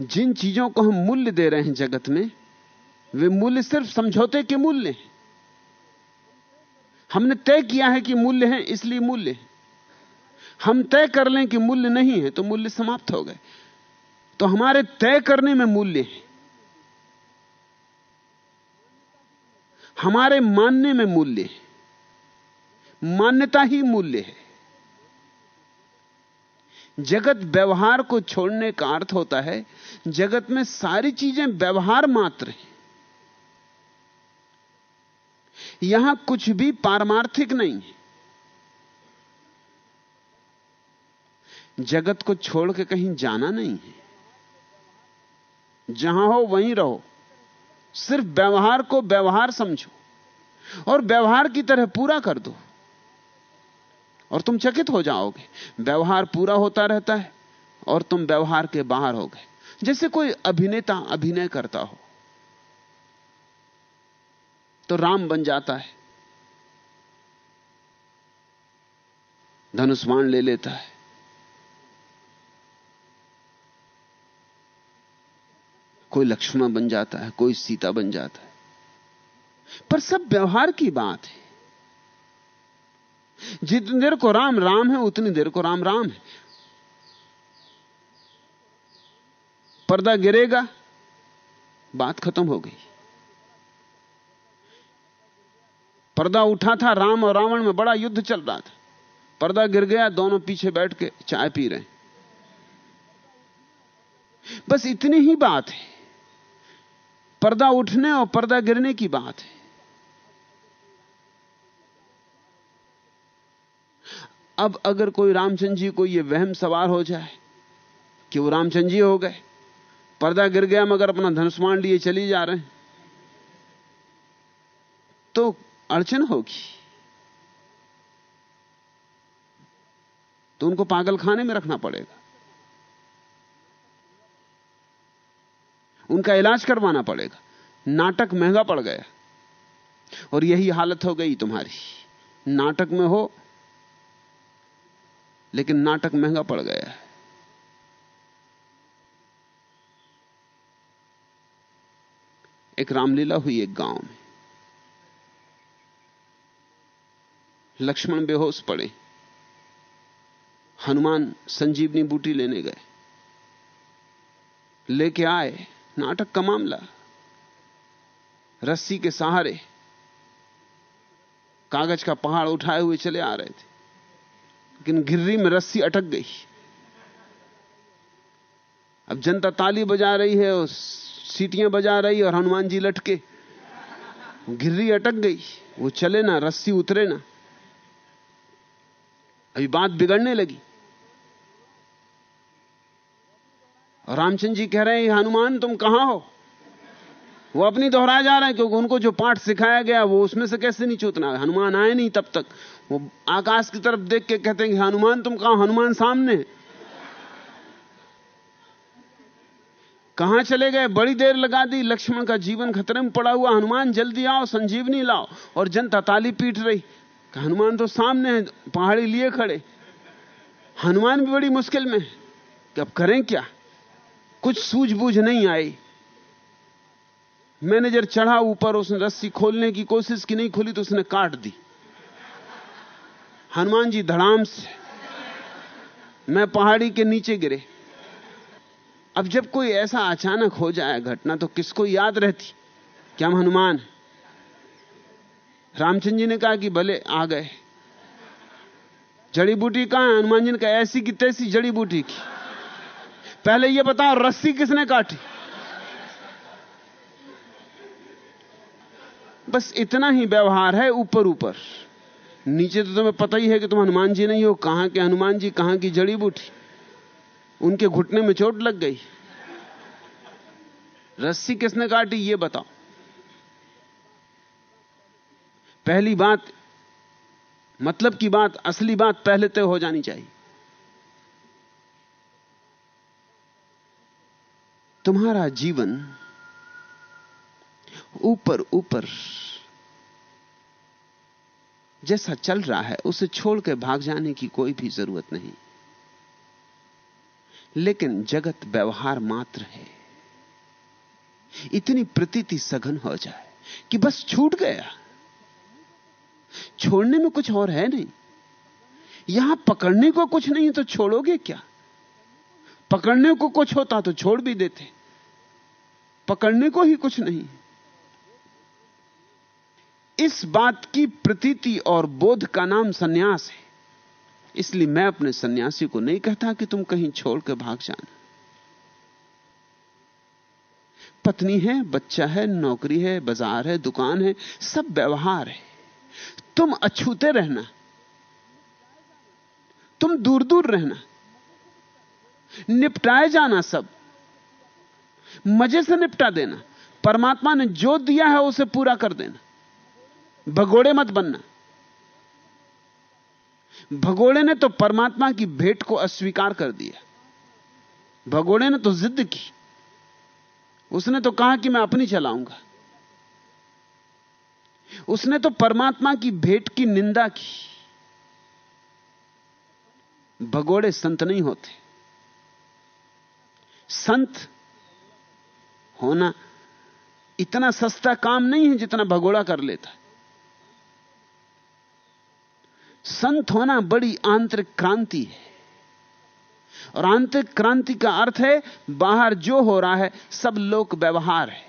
जिन चीज़ों को हम मूल्य दे रहे हैं जगत में, वे मूल्य सिर्फ़ समझौते के मूल्य हैं। हमने तय किया है कि मूल्य है, इसलिए मूल्य है। हम तय कर लें कि मूल्य नहीं है तो मूल्य समाप्त हो गए। तो हमारे तय करने में मूल्य है। हमारे मानने में मूल्य है। मान्यता ही मूल्य है। जगत व्यवहार को छोड़ने का अर्थ होता है, जगत में सारी चीज़ें व्यवहार मात्र हैं। यहाँ कुछ भी पारमार्थिक नहीं है। जगत को छोड़ के कहीं जाना नहीं है। जहाँ हो वहीं रहो। सिर्फ़ व्यवहार को व्यवहार समझो और व्यवहार की तरह पूरा कर दो। और तुम चकित हो जाओगे। व्यवहार पूरा होता रहता है और तुम व्यवहार के बाहर हो गए। जैसे कोई अभिनेता अभिनय करता हो तो राम बन जाता है। धनुष्वाण ले लेता है। कोई लक्ष्मण बन जाता है, कोई सीता बन जाता है। पर सब व्यवहार की बात है। जितनी देर को राम राम है, उतनी देर को राम राम है। पर्दा गिरेगा, बात खत्म हो गई। पर्दा उठा था, राम और रावण में बड़ा युद्ध चल रहा था। पर्दा गिर गया, दोनों पीछे बैठ के चाय पी रहे बस इतनी ही बात है। पर्दा उठने और पर्दा गिरने की बात है। अब अगर कोई रामचंद्र जी को यह वहम सवार हो जाए कि वो रामचंद्र जी हो गए, पर्दा गिर गया मगर अपना धनुष्मान लिए चली जा रहे हैं तो अड़चन होगी। तो उनको पागल खाने में रखना पड़ेगा। उनका इलाज करवाना पड़ेगा। नाटक महँगा पड़ गया। और यही हालत हो गई तुम्हारी। नाटक में हो लेकिन नाटक महँगा पड़ गया है। एक रामलीला हुई एक गाँव में। लक्ष्मण बेहोश पड़े। हनुमान संजीवनी बूटी लेने गए। लेके आए, नाटक का मामला। रस्सी के सहारे कागज़ का पहाड़ उठाए हुए चले आ रहे थे। लेकिन गिर्री में रस्सी अटक गई। अब जनता ताली बजा रही है और सीटियाँ बजा रही और हनुमान जी लटके। गिर्री अटक गई। वो चले ना, रस्सी उतरे ना। अभी बात बिगड़ने लगी। और रामचंद्र जी कह रहे हैं, हनुमान, तुम कहाँ हो? वो अपनी दोहराए जा रहे हैं क्योंकि उनको जो पाठ सिखाया गया, वो उसमें से कैसे नहीं चूतना हनुमान आए नहीं तब तक। वो आकाश की तरफ़ देख के कहते हैं हनुमान, तुम कहा? हनुमान सामने कहाँ चले गए? बड़ी देर लगा दी। लक्ष्मण का जीवन खतरे में पड़ा हुआ। हनुमान, जल्दी आओ, संजीवनी लाओ। और जनता ताली पीट रही। हनुमान तो सामने है, पहाड़ी लिए खड़े। हनुमान भी बड़ी मुश्किल में कि अब करें क्या? कुछ सूझबूझ नहीं आई। मैनेजर चढ़ा ऊपर, उसने रस्सी खोलने की कोशिश की, नहीं खोली तो उसने काट दी। हनुमान जी धड़ाम से, मैं पहाड़ी के नीचे गिरे। अब जब कोई ऐसा अचानक हो जाए घटना तो किसको याद रहती? कि हम हनुमान रामचंद्र जी ने कहा कि भले, आ गए। जड़ी बूटी कहाँ है? हनुमान जी ने कहा, ऐसी की तैसी जड़ी बूटी की। पहले यह बताओ, रस्सी किसने काटी? बस इतना ही व्यवहार है ऊपर ऊपर। नीचे तो तुम्हें पता ही है कि तुम हनुमान जी नहीं हो। कहाँ के हनुमान जी, कहाँ की जड़ी बूटी? उनके घुटने में चोट लग गई। रस्सी किसने काटी, ये बताओ। पहली बात मतलब की बात, असली बात पहले तय हो जानी चाहिए। तुम्हारा जीवन ऊपर ऊपर। जैसा चल रहा है, उसे छोड़ के भाग जाने की कोई भी ज़रूरत नहीं। लेकिन जगत व्यवहार मात्र है। इतनी प्रतीति सघन हो जाए कि बस छूट गया। छोड़ने में कुछ और है नहीं। यहाँ पकड़ने को कुछ नहीं तो छोड़ोगे क्या? पकड़ने को कुछ होता तो छोड़ भी देते। पकड़ने को ही कुछ नहीं। इस बात की प्रतीति और बोध का नाम सन्यास है। इसलिए मैं अपने सन्यासी को नहीं कहता कि तुम कहीं छोड़ के भाग जाना। पत्नी है, बच्चा है, नौकरी है, बाज़ार है, दुकान है, सब व्यवहार है। तुम अछूते रहना। तुम दूर दूर रहना। निपटाए जाना सब। मज़े से निपटा देना। परमात्मा ने जो दिया है उसे पूरा कर देना। भगोड़े मत बनना। भगोड़े ने तो परमात्मा की भेंट को अस्वीकार कर दिया। भगोड़े ने तो जिद की। उसने तो कहा कि मैं अपनी चलाऊँगा। उसने तो परमात्मा की भेंट की निंदा की। भगोड़े संत नहीं होते। संत होना इतना सस्ता काम नहीं है जितना भगोड़ा कर लेता। संत होना बड़ी आंतरिक क्रांति है। और आंतरिक क्रांति का अर्थ है, बाहर जो हो रहा है, सब लोक व्यवहार है।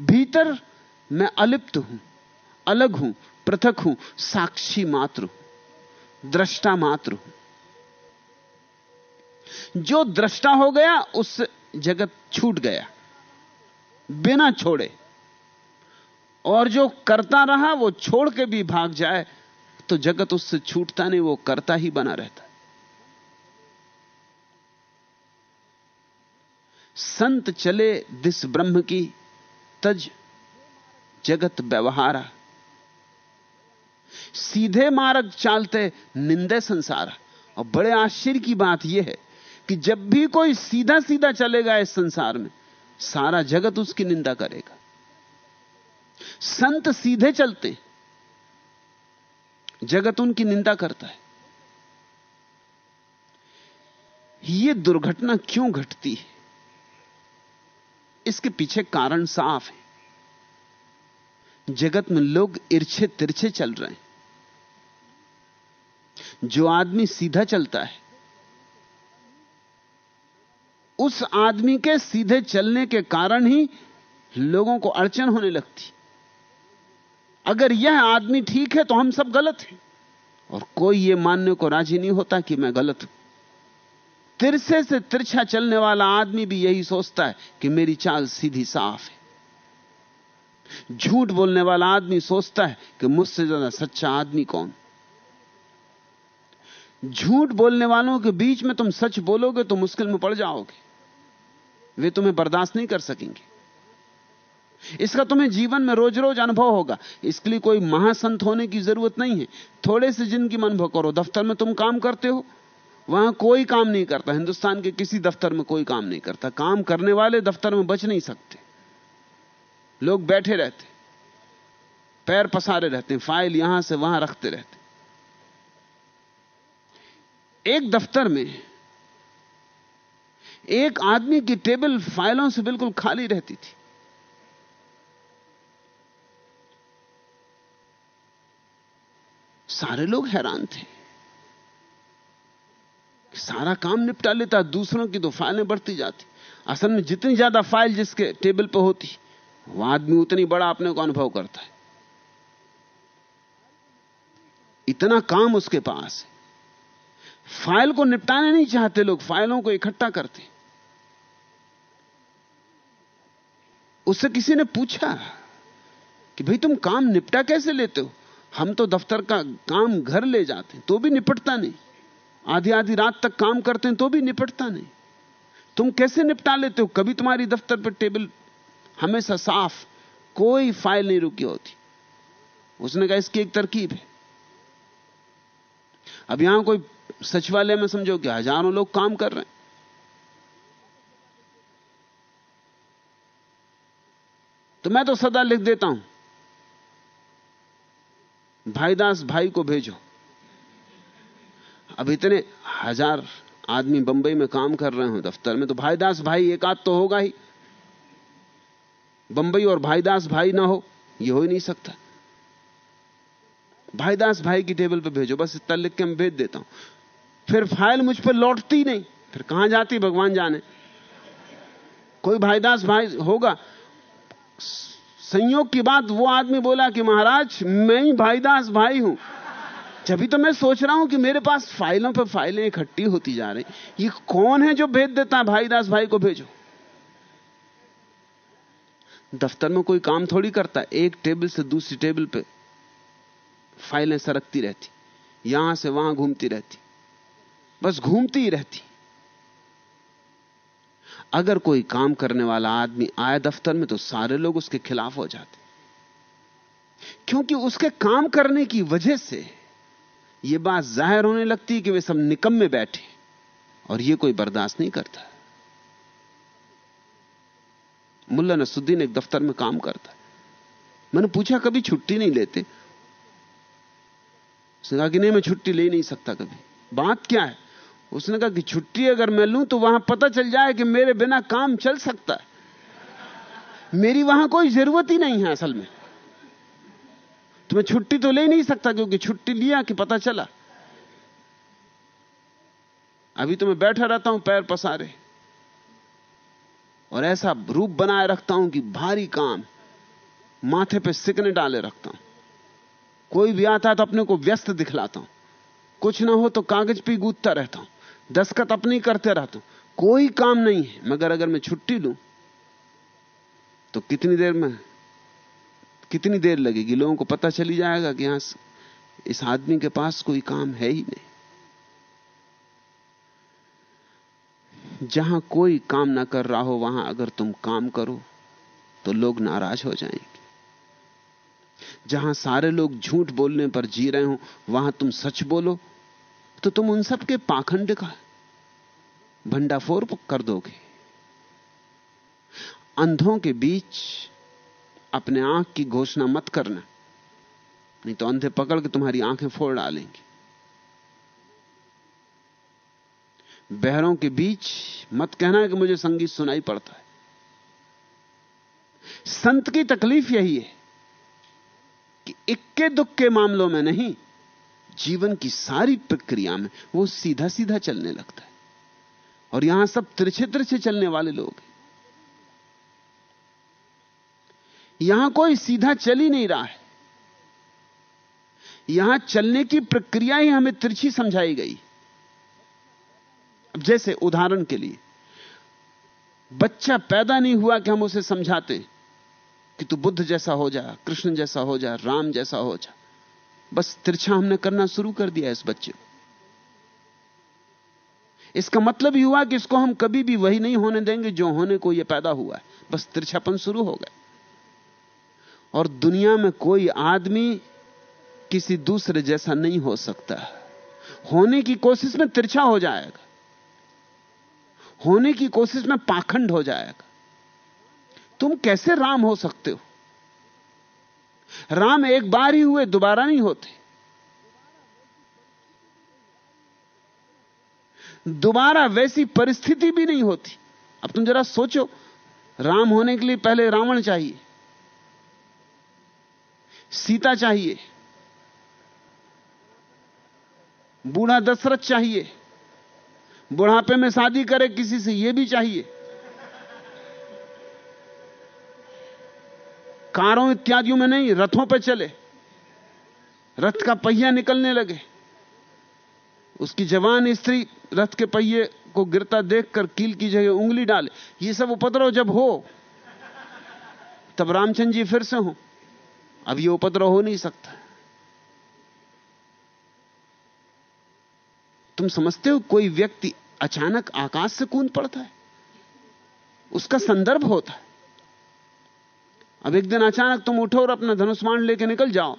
भीतर मैं अलिप्त हूँ, अलग हूँ, पृथक हूँ, साक्षी मात्र हूँ, दृष्टा मात्र हूँ। जो दृष्टा हो गया उस जगत छूट गया, बिना छोड़े। और जो करता रहा, वो छोड़ के भी भाग जाए तो जगत उससे छूटता नहीं, वो करता ही बना रहता संत चले दिस ब्रह्म की, तज जगत व्यवहारा। सीधे मार्ग चालते निंदे संसार। और बड़े आश्चर्य की बात यह है कि जब भी कोई सीधा सीधा चलेगा इस संसार में, सारा जगत उसकी निंदा करेगा। संत सीधे चलते, जगत उनकी निंदा करता है। यह दुर्घटना क्यों घटती है? इसके पीछे कारण साफ़ है। जगत में लोग इर्छे तिरछे चल रहे हैं। जो आदमी सीधा चलता है, उस आदमी के सीधे चलने के कारण ही लोगों को अड़चन होने लगती। अगर यह आदमी ठीक है तो हम सब गलत हैं। और कोई यह मानने को राज़ी नहीं होता कि मैं गलत हूँ। तिरछे से तिरछा चलने वाला आदमी भी यही सोचता है कि मेरी चाल सीधी साफ़ है। झूठ बोलने वाला आदमी सोचता है कि मुझसे ज़्यादा सच्चा आदमी कौन? झूठ बोलने वालों के बीच में तुम सच बोलोगे तो मुश्किल में पड़ जाओगे। वे तुम्हें बर्दाश्त नहीं कर सकेंगे। इसका तुम्हें जीवन में रोज रोज अनुभव होगा। इसके लिए कोई महासंत होने की ज़रूरत नहीं है। थोड़े से ज़िंदगी में अनुभव करो। दफ्तर में तुम काम करते हो, वहाँ कोई काम नहीं करता। हिंदुस्तान के किसी दफ्तर में कोई काम नहीं करता। काम करने वाले दफ्तर में बच नहीं सकते। लोग बैठे रहते। पैर पसारे रहते। फ़ाइल यहाँ से वहाँ रखते रहते। एक दफ्तर में एक आदमी की टेबल फाइलों से बिल्कुल खाली रहती थी। सारे लोग हैरान थे। सारा काम निपटा लेता, दूसरों की तो फाइलें बढ़ती जाती। असल में जितनी ज़्यादा फ़ाइल जिसके टेबल पर होती वह आदमी उतनी बड़ा अपने को अनुभव करता है। इतना काम उसके पास है। फ़ाइल को निपटाने नहीं चाहते लोग, फाइलों को इकट्ठा करते। उससे किसी ने पूछा कि भाई तुम काम निपटा कैसे लेते हो? हम तो दफ्तर का काम घर ले जाते तो भी निपटता नहीं। आधी आधी रात तक काम करते हैं तो भी निपटता नहीं। तुम कैसे निपटा लेते हो? कभी तुम्हारी दफ्तर पर टेबल हमेशा साफ़, कोई फ़ाइल नहीं रुकी होती। उसने कहा, इसकी एक तरकीब है। अब यहाँ कोई सचिवालय में समझो कि हज़ारों लोग काम कर रहे हैं। तो मैं तो सदा लिख देता हूँ भाईदास भाई को भेजो। अब इतने हज़ार आदमी बंबई में काम कर रहे हो दफ्तर में तो भाईदास भाई एक आध तो होगा ही। बंबई और भाईदास भाई ना हो यह हो ही नहीं सकता। भाईदास भाई की टेबल पे भेजो, बस इतना लिख के मैं भेज देता हूँ। फिर फ़ाइल मुझ पर लौटती नहीं, फिर कहाँ जाती भगवान जाने? कोई भाईदास भाई होगा? संयोग की बात वो आदमी बोला कि महाराज, मैं ही भाईदास भाई हूँ। जब तो मैं सोच रहा हूँ कि मेरे पास फाइलों पर फाइलें इकट्ठी होती जा रही ये कौन है जो भेज देता है भाईदास भाई को भेजो? दफ्तर में कोई काम थोड़ी करता एक टेबल से दूसरी टेबल पे फाइलें सरकती रहती, यहाँ से वहाँ घूमती रहती। बस घूमती ही रहती। अगर कोई काम करने वाला आदमी आए दफ्तर में तो सारे लोग उसके खिलाफ हो जाते। क्योंकि उसके काम करने की वजह से यह बात ज़ाहिर होने लगती कि वे सब निकम में बैठे और यह कोई बर्दाश्त नहीं करता। मुल्ला नसुद्दीन एक दफ्तर में काम करता। मैंने पूछा, कभी छुट्टी नहीं लेते? कहा कि, नहीं, मैं छुट्टी ले नहीं सकता कभी। बात क्या है? उसने कहा कि छुट्टी अगर मैं लूँ तो वहाँ पता चल जाए कि मेरे बिना काम चल सकता है। मेरी वहाँ कोई ज़रूरत ही नहीं है असल में। तो मैं छुट्टी तो ले नहीं सकता क्योंकि छुट्टी लिया कि पता चला। अभी तो मैं बैठा रहता हूँ पैर पसारे और ऐसा रूप बनाए रखता हूँ कि भारी काम माथे पे सिकने डाले रखता हूँ। कोई भी आता है तो अपने को व्यस्त दिखलाता हूँ। कुछ ना हो तो कागज़ पे गूदता रहता हूँ। दस्खत अपनी करते रहता हूँ कोई काम नहीं है, मगर अगर मैं छुट्टी लूँ तो कितनी देर में, कितनी देर लगेगी? लोगों को पता चली जाएगा कि यहाँ इस आदमी के पास कोई काम है ही नहीं। जहाँ कोई काम ना कर रहा हो, वहाँ अगर तुम काम करो तो लोग नाराज़ हो जाएँगे। जहाँ सारे लोग झूठ बोलने पर जी रहे हो, वहाँ तुम सच बोलो तो तुम उन सब के पाखंड का भंडाफोर कर दोगे। अंधों के बीच अपने आँख की घोषणा मत करना, नहीं तो अंधे पकड़ के तुम्हारी आँखें फोड़ डालेंगे। बहरों के बीच मत कहना कि मुझे संगीत सुनाई पड़ता है। संत की तकलीफ़ यही है कि इक्के दुख के मामलों में नहीं जीवन की सारी प्रक्रिया में वो सीधा सीधा चलने लगता है। और यहाँ सब तिरछे तिरछे चलने वाले लोग हैं। यहाँ कोई सीधा चल ही नहीं रहा है। यहाँ चलने की प्रक्रिया ही हमें तिरछी समझाई गई। अब जैसे उदाहरण के लिए, बच्चा पैदा नहीं हुआ कि हम उसे समझाते कि तू बुद्ध जैसा हो जा, कृष्ण जैसा हो जा, राम जैसा हो जा। बस तिरछा हमने करना शुरू कर दिया इस बच्चे को। इसका मतलब ही हुआ कि इसको हम कभी भी वही नहीं होने देंगे जो होने को यह पैदा हुआ है। बस तिरछापन शुरू हो गए और दुनिया में कोई आदमी किसी दूसरे जैसा नहीं हो सकता। होने की कोशिश में तिरछा हो जाएगा। होने की कोशिश में पाखंड हो जाएगा। तुम कैसे राम हो सकते हो? राम एक बार ही हुए, दोबारा नहीं होते। दोबारा वैसी परिस्थिति भी नहीं होती। अब तुम जरा सोचो, राम होने के लिए पहले रावण चाहिए, सीता चाहिए, बूढ़ा दशरथ चाहिए, बुढ़ापे में शादी करे किसी से यह भी चाहिए। कारों इत्यादियों में नहीं, रथों पर चले। रथ का पहिया निकलने लगे। उसकी जवान स्त्री रथ के पहिए को गिरता देखकर कील की जगह उंगली डाले। ये सब उपद्रव जब हो, तब रामचंद्र जी फिर से हो। अब ये उपद्रव हो नहीं सकता। तुम समझते हो कोई व्यक्ति अचानक आकाश से कूद पड़ता है? उसका संदर्भ होता है। अब एक दिन अचानक तुम उठो और अपना धनुष्मान लेके निकल जाओ।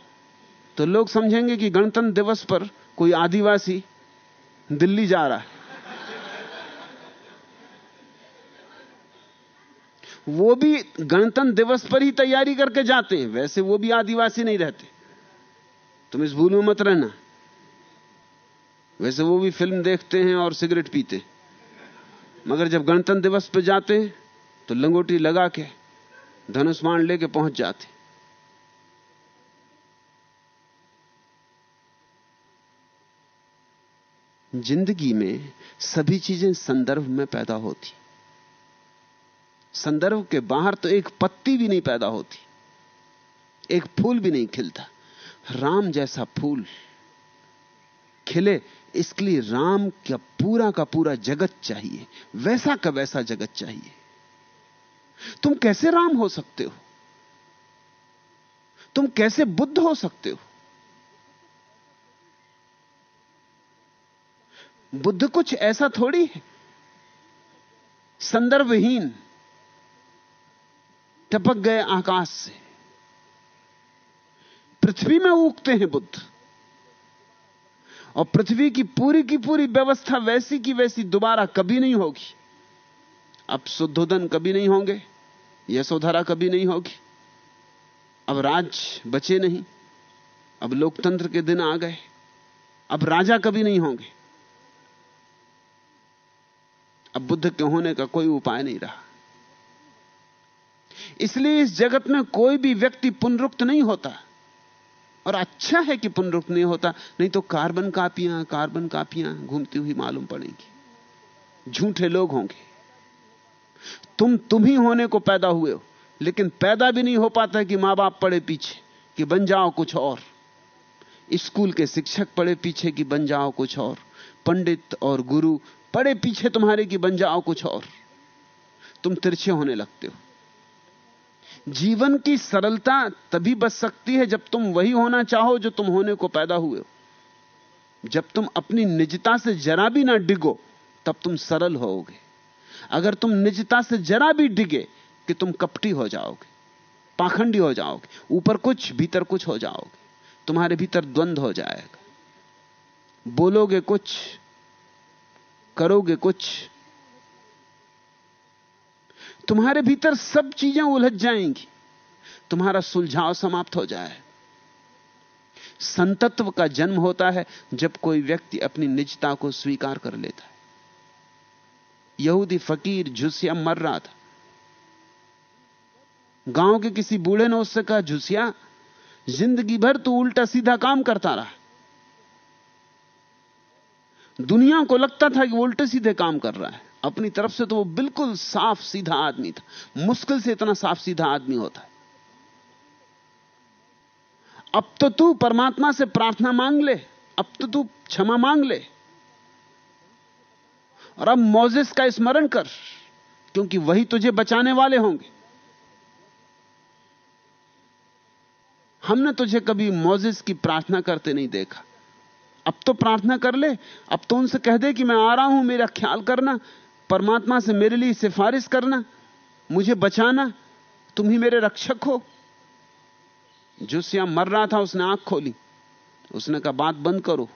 तो लोग समझेंगे कि गणतंत्र दिवस पर कोई आदिवासी दिल्ली जा रहा है। वो भी गणतंत्र दिवस पर ही तैयारी करके जाते हैं। वैसे वो भी आदिवासी नहीं रहते। तुम इस भूल में मत रहना। वैसे वो भी फ़िल्म देखते हैं और सिगरेट पीते मगर जब गणतंत्र दिवस पर जाते हैं तो लंगोटी लगा के धनुष्मान लेके पहुँच जाते। ज़िंदगी में सभी चीज़ें संदर्भ में पैदा होती। संदर्भ के बाहर तो एक पत्ती भी नहीं पैदा होती, एक फूल भी नहीं खिलता। राम जैसा फूल खिले, इसके लिए राम का पूरा का पूरा जगत चाहिए, वैसा का वैसा जगत चाहिए। तुम कैसे राम हो सकते हो? तुम कैसे बुद्ध हो सकते हो? बुद्ध कुछ ऐसा थोड़ी है। संदर्भहीन, टपक गए आकाश से। पृथ्वी में उगते हैं बुद्ध। और पृथ्वी की पूरी की पूरी व्यवस्था वैसी की वैसी दोबारा कभी नहीं होगी। अब शुद्धोधन कभी नहीं होंगे, यशोधरा कभी नहीं होगी। अब राज बचे नहीं, अब लोकतंत्र के दिन आ गए, अब राजा कभी नहीं होंगे। अब बुद्ध के होने का कोई उपाय नहीं रहा। इसलिए इस जगत में कोई भी व्यक्ति पुनरुक्त नहीं होता। और अच्छा है कि पुनरुक्त नहीं होता, नहीं तो कार्बन कापियाँ कार्बन कापियाँ घूमती हुई मालूम पड़ेंगी। झूठे लोग होंगे। तुम तुम ही होने को पैदा हुए हो, लेकिन पैदा भी नहीं हो पाता कि माँ बाप पड़े पीछे, कि बन जाओ कुछ और। स्कूल के शिक्षक पड़े पीछे कि बन जाओ कुछ और। पंडित और गुरु पड़े पीछे तुम्हारे कि बन जाओ कुछ और। तुम तिरछे होने लगते हो। जीवन की सरलता तभी बच सकती है जब तुम वही होना चाहो जो तुम होने को पैदा हुए हो। जब तुम अपनी निजता से जरा भी ना डिगो, तब तुम सरल होोगे अगर तुम निजता से जरा भी डिगे कि तुम कपटी हो जाओगे, पाखंडी हो जाओगे, ऊपर कुछ, भीतर कुछ हो जाओगे, तुम्हारे भीतर द्वंद्व हो जाएगा। बोलोगे कुछ, करोगे कुछ, तुम्हारे भीतर सब चीज़ें उलझ जाएँगी, तुम्हारा सुलझाव समाप्त हो जाए। संतत्व का जन्म होता है जब कोई व्यक्ति अपनी निजता को स्वीकार कर लेता है। यहूदी फकीर झुसिया मर रहा था। गाँव के किसी बूढ़े ने उससे कहा, झुसिया, ज़िंदगी भर तू उल्टा सीधा काम करता रहा। दुनिया को लगता था कि वो उल्टे सीधे काम कर रहा है। अपनी तरफ़ से तो वो बिल्कुल साफ़ सीधा आदमी था। मुश्किल से इतना साफ़ सीधा आदमी होता है। अब तो तू परमात्मा से प्रार्थना मांग ले, अब तो तू क्षमा मांग ले। और अब मोजिस का स्मरण कर, क्योंकि वही तुझे बचाने वाले होंगे। हमने तुझे कभी मोजिस की प्रार्थना करते नहीं देखा। अब तो प्रार्थना कर ले, अब तो उनसे कह दे कि मैं आ रहा हूँ, मेरा ख्याल करना, परमात्मा से मेरे लिए सिफारिश करना, मुझे बचाना, तुम ही मेरे रक्षक हो। जोसिया मर रहा था, उसने आँख खोली। उसने कहा, बात बंद करो।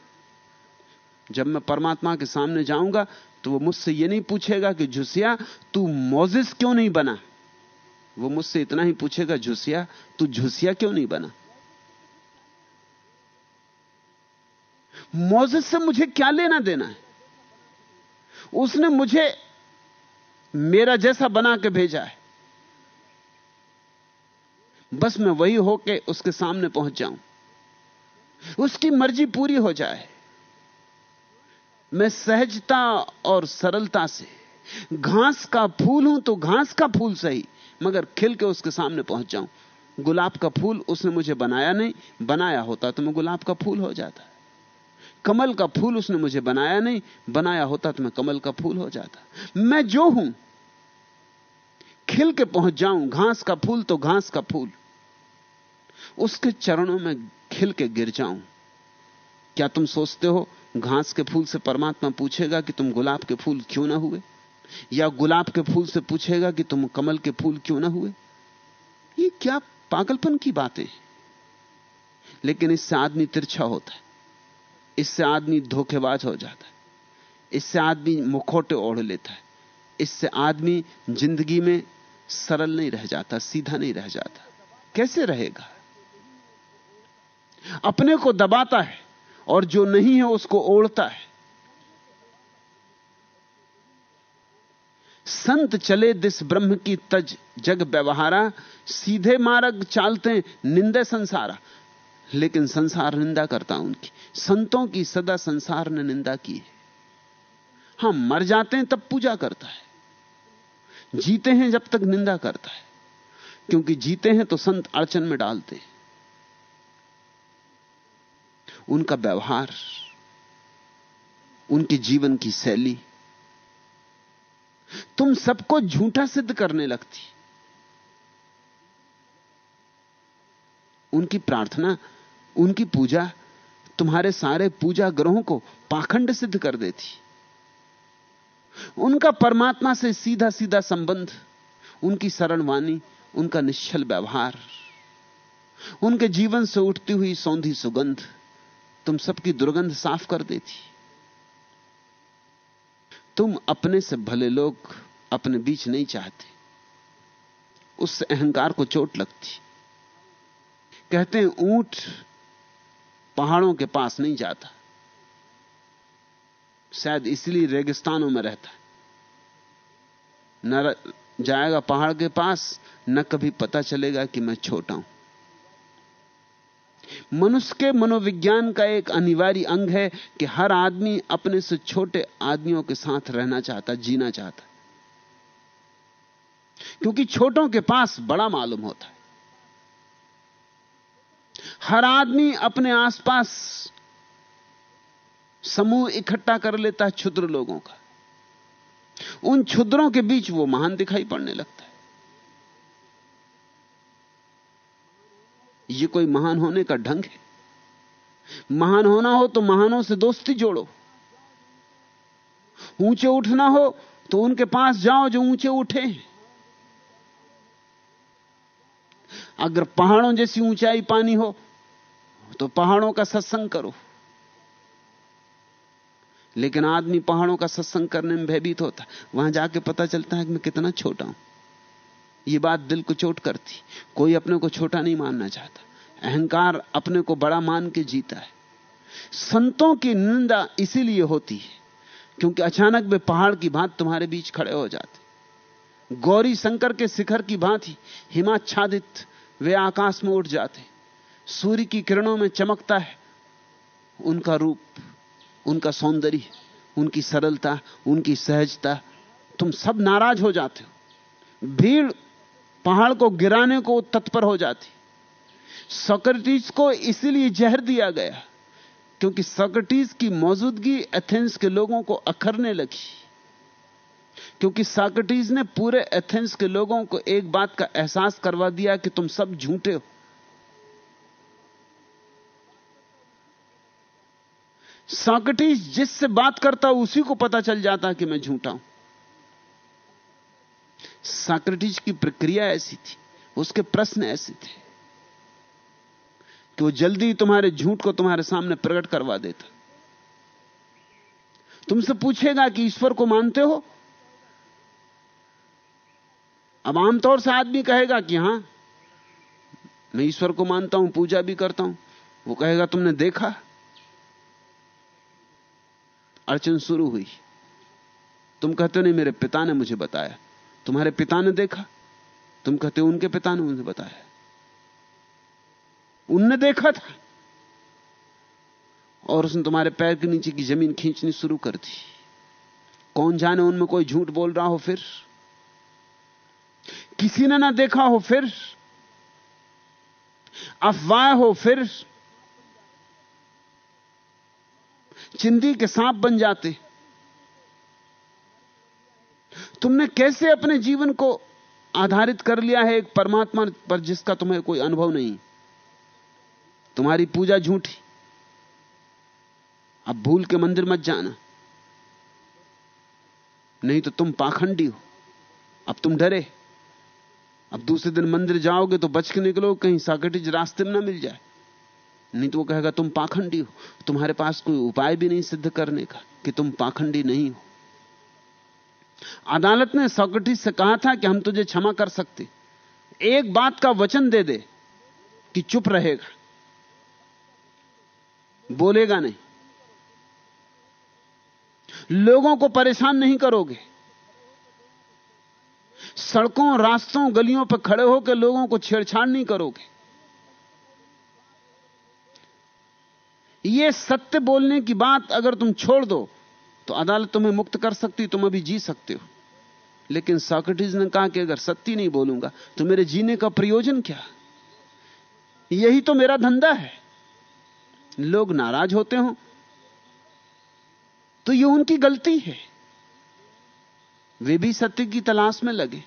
जब मैं परमात्मा के सामने जाऊँगा तो वो मुझसे ये नहीं पूछेगा कि झुसिया, तू मोजिस क्यों नहीं बना? वो मुझसे इतना ही पूछेगा, झुसिया, तू झुसिया क्यों नहीं बना? मोजिस से मुझे क्या लेना देना है? उसने मुझे मेरा जैसा बना के भेजा है। बस मैं वही होके उसके सामने पहुँच जाऊँ। उसकी मर्ज़ी पूरी हो जाए। मैं सहजता और सरलता से, घास का फूल हूँ तो घास का फूल सही, मगर खिल के उसके सामने पहुँच जाऊँ। गुलाब का फूल उसने मुझे बनाया नहीं, बनाया होता तो मैं गुलाब का फूल हो जाता। कमल का फूल उसने मुझे बनाया नहीं, बनाया होता तो मैं कमल का फूल हो जाता। मैं जो हूँ, खिल के पहुँच जाऊँ, घास का फूल तो घास का फूल। उसके चरणों में खिल के गिर जाऊँ। क्या तुम सोचते हो घास के फूल से परमात्मा पूछेगा कि तुम गुलाब के फूल क्यों ना हुए? या गुलाब के फूल से पूछेगा कि तुम कमल के फूल क्यों ना हुए? ये क्या पागलपन की बातें लेकिन इससे आदमी तिरछा होता है। इससे आदमी धोखेबाज हो जाता है। इससे आदमी मुखोटे ओढ़ लेता है। इससे आदमी ज़िंदगी में सरल नहीं रह जाता, सीधा नहीं रह जाता। कैसे रहेगा? अपने को दबाता है। और जो नहीं है उसको ओढ़ता है। संत चले दिस ब्रह्म की तज, जग व्यवहारा, सीधे मार्ग चालते निंदे संसारा। लेकिन संसार निंदा करता उनकी। संतों की सदा संसार ने निंदा की है। हम मर जाते हैं, तब पूजा करता है। जीते हैं, जब तक निंदा करता है। क्योंकि जीते हैं तो संत अड़चन में डालते हैं। उनका व्यवहार, उनके जीवन की शैली। तुम सबको झूठा सिद्ध करने लगती। उनकी प्रार्थना, उनकी पूजा, तुम्हारे सारे पूजा ग्रहों को पाखंड सिद्ध कर देती। उनका परमात्मा से सीधा सीधा संबंध, उनकी सरल वाणी, उनका निश्चल व्यवहार, उनके जीवन से उठती हुई सौंधी सुगंध। तुम सबकी दुर्गंध साफ़ कर देती। तुम अपने से भले लोग अपने बीच नहीं चाहते। उससे अहंकार को चोट लगती। कहते हैं, ऊँट पहाड़ों के पास नहीं जाता। शायद इसलिए रेगिस्तानों में रहता। है न जाएगा पहाड़ के पास, न कभी पता चलेगा कि मैं छोटा हूँ। मनुष्य के मनोविज्ञान का एक अनिवार्य अंग है कि हर आदमी अपने से छोटे आदमियों के साथ रहना चाहता, जीना चाहता क्योंकि छोटों के पास बड़ा मालूम होता है। हर आदमी अपने आसपास समूह इकट्ठा कर लेता है क्षुद्र लोगों का। उन क्षुद्रों के बीच वो महान दिखाई पड़ने लगता है। ये कोई महान होने का ढंग है। महान होना हो तो महानों से दोस्ती जोड़ो। ऊँचे उठना हो तो उनके पास जाओ जो ऊँचे उठे अगर पहाड़ों जैसी ऊंचाई पानी हो तो पहाड़ों का सत्संग करो। लेकिन आदमी पहाड़ों का सत्संग करने में भयभीत होता वहाँ जाके पता चलता है कि मैं कितना छोटा हूँ। ये बात दिल को चोट करती। कोई अपने को छोटा नहीं मानना चाहता। अहंकार अपने को बड़ा मान के जीता है। संतों की निंदा इसीलिए होती है, क्योंकि अचानक वे पहाड़ की भांत तुम्हारे बीच खड़े हो जाते। गौरी शंकर के शिखर की भांति हिमाच्छादित वे आकाश में उठ जाते। सूर्य की किरणों में चमकता है। उनका रूप, उनका सौंदर्य, उनकी सरलता, उनकी सहजता, तुम सब नाराज़ हो जाते हो। भीड़ पहाड़ को गिराने को तत्पर हो जाती। सोक्रेटिस को इसीलिए जहर दिया गया क्योंकि सोक्रेटिस की मौजूदगी एथेंस के लोगों को अखरने लगी। क्योंकि साक्रेटिस ने पूरे एथेंस के लोगों को एक बात का एहसास करवा दिया कि तुम सब झूठे हो। सॉक्रेटिस जिससे बात करता, उसी को पता चल जाता कि मैं झूठा हूँ। सॉक्रेटिस की प्रक्रिया ऐसी थी, उसके प्रश्न ऐसे थे कि वो जल्दी तुम्हारे झूठ को तुम्हारे सामने प्रकट करवा देता। तुमसे पूछेगा कि ईश्वर को मानते हो? अब आमतौर से आदमी कहेगा कि हाँ, मैं ईश्वर को मानता हूँ, पूजा भी करता हूँ। वो कहेगा, तुमने देखा? अड़चन शुरू हुई। तुम कहते हो, नहीं, मेरे पिता ने मुझे बताया। तुम्हारे पिता ने देखा? तुम कहते हो उनके पिता ने मुझे बताया। उनने देखा था। और उसने तुम्हारे पैर के नीचे की ज़मीन खींचनी शुरू कर दी। कौन जाने उनमें कोई झूठ बोल रहा हो फिर? किसी ने ना देखा हो फिर? अफवाह हो फिर? चिंदी के सांप बन जाते। तुमने कैसे अपने जीवन को आधारित कर लिया है एक परमात्मा पर जिसका तुम्हें कोई अनुभव नहीं? तुम्हारी पूजा झूठी अब भूल के मंदिर मत जाना। नहीं तो तुम पाखंडी हो। अब तुम डरे। अब दूसरे दिन मंदिर जाओगे तो बच के निकलो, कहीं साकटिज रास्ते में ना मिल जाए। नहीं तो वो कहेगा, तुम पाखंडी हो। तुम्हारे पास कोई उपाय भी नहीं सिद्ध करने का कि तुम पाखंडी नहीं हो। अदालत ने सोक्रेटिस से कहा था कि हम तुझे क्षमा कर सकते। एक बात का वचन दे दे कि चुप रहेगा। बोलेगा नहीं। लोगों को परेशान नहीं करोगे। सड़कों, रास्तों, गलियों पर खड़े होकर लोगों को छेड़छाड़ नहीं करोगे। यह सत्य बोलने की बात अगर तुम छोड़ दो तो अदालत तुम्हें मुक्त कर सकती, तुम अभी जी सकते हो। लेकिन सॉक्रेटिस ने कहा कि अगर सत्य नहीं बोलूँगा तो मेरे जीने का प्रयोजन क्या? यही तो मेरा धंधा है। लोग नाराज़ होते हो तो यह उनकी गलती है। वे भी सत्य की तलाश में लगे।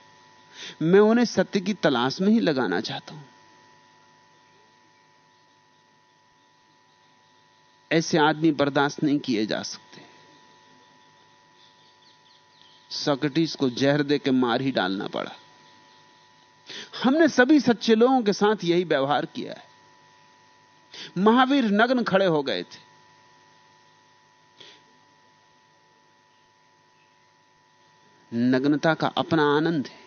मैं उन्हें सत्य की तलाश में ही लगाना चाहता हूँ। ऐसे आदमी बर्दाश्त नहीं किए जा सकते। सोक्रेटिस को जहर दे के मार ही डालना पड़ा। हमने सभी सच्चे लोगों के साथ यही व्यवहार किया है। महावीर नग्न खड़े हो गए थे। नग्नता का अपना आनंद है,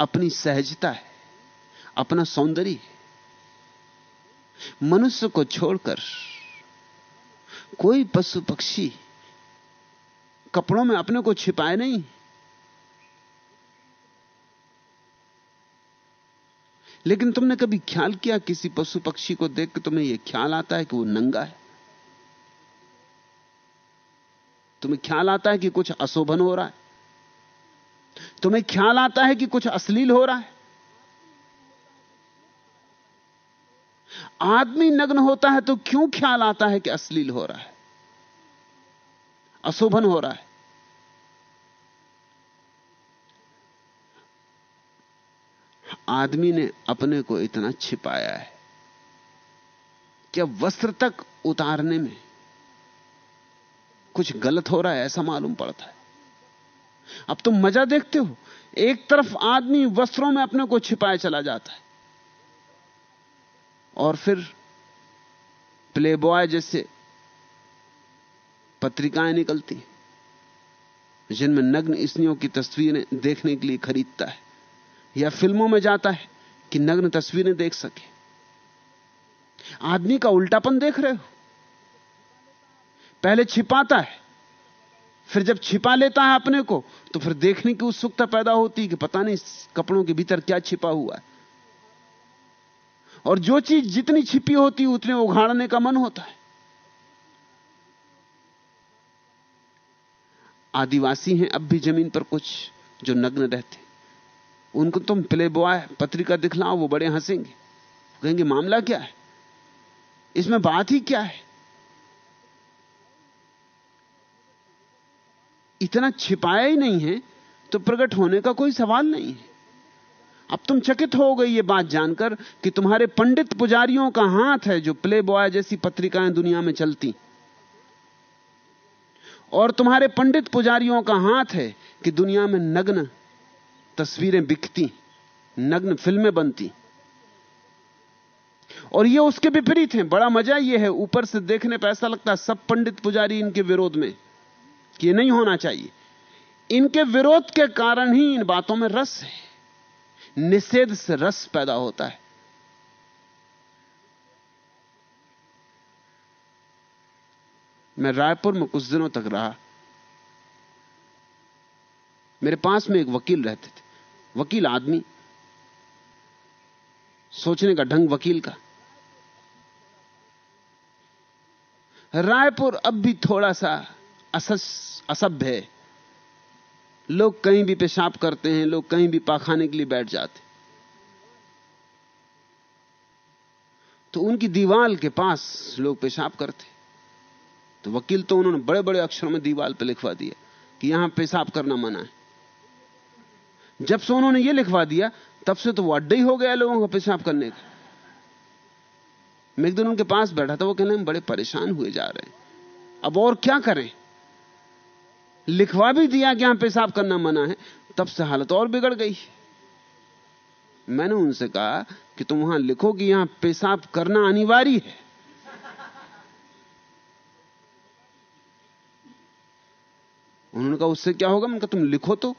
अपनी सहजता है, अपना सौंदर्य है। मनुष्य को छोड़कर कोई पशु पक्षी कपड़ों में अपने को छिपाए नहीं। लेकिन तुमने कभी ख्याल किया किसी पशु पक्षी को देख के तुम्हें यह ख्याल आता है कि वो नंगा है? तुम्हें ख्याल आता है कि कुछ अशोभन हो रहा है? तुम्हें ख्याल आता है कि कुछ अश्लील हो रहा है? आदमी नग्न होता है तो क्यों ख्याल आता है कि अश्लील हो रहा है? अशोभन हो रहा है। आदमी ने अपने को इतना छिपाया है कि अब वस्त्र तक उतारने में कुछ गलत हो रहा है, ऐसा मालूम पड़ता है। अब तुम मज़ा देखते हो, एक तरफ़ आदमी वस्त्रों में अपने को छिपाए चला जाता है। और फिर प्लेबॉय जैसे पत्रिकाएँ निकलती जिनमें नग्न स्त्रियों की तस्वीरें देखने के लिए खरीदता है, या फ़िल्मों में जाता है कि नग्न तस्वीरें देख सके। आदमी का उल्टापन देख रहे हो। पहले छिपाता है, फिर जब छिपा लेता है अपने को तो फिर देखने की उत्सुकता पैदा होती है कि पता नहीं कपड़ों के भीतर क्या छिपा हुआ है। और जो चीज़ जितनी छिपी होती उतने उघाड़ने का मन होता है। आदिवासी हैं, अब भी ज़मीन पर कुछ जो नग्न रहते उनको तुम प्ले बॉय पत्रिका दिखलाओ, वो बड़े हंसेंगे। कहेंगे, मामला क्या है? इसमें बात ही क्या है? इतना छिपाया ही नहीं है तो प्रकट होने का कोई सवाल नहीं है। अब तुम चकित हो गई ये बात जानकर कि तुम्हारे पंडित पुजारियों का हाथ है, जो प्ले बॉय जैसी पत्रिकाएँ दुनिया में चलती। और तुम्हारे पंडित पुजारियों का हाथ है कि दुनिया में नग्न तस्वीरें बिकती, नग्न फ़िल्में बनती। और ये उसके विपरीत हैं। बड़ा मज़ा ये है, ऊपर से देखने पर ऐसा लगता है सब पंडित पुजारी इनके विरोध में, कि नहीं होना चाहिए। इनके विरोध के कारण ही इन बातों में रस है, निषेध से रस पैदा होता है। मैं रायपुर में कुछ दिनों तक रहा। मेरे पास में एक वकील रहते थे। वकील आदमी। सोचने का ढंग वकील का। रायपुर अब भी थोड़ा सा असस, असभ्य है। लोग कहीं भी पेशाब करते हैं, लोग कहीं भी पाखाने के लिए बैठ जाते तो उनकी दीवाल के पास लोग पेशाब करते तो वकील तो उन्होंने बड़े बड़े अक्षरों में दीवाल पर लिखवा दिया कि यहाँ पेशाब करना मना है। जब से उन्होंने ये लिखवा दिया, तब से तो वो अड्डा ही हो गया लोगों का पेशाब करने का। मैं एक दिन उनके पास बैठा था, वो कहने बड़े परेशान हुए जा रहे हैं। अब और क्या करें? लिखवा भी दिया कि यहाँ पेशाब करना मना है, तब से हालत और बिगड़ गई। मैंने उनसे कहा कि तुम वहाँ लिखो कि यहाँ पेशाब करना अनिवार्य है। उन्होंने कहा, उससे क्या होगा? मैंने कहा, तुम लिखो तो।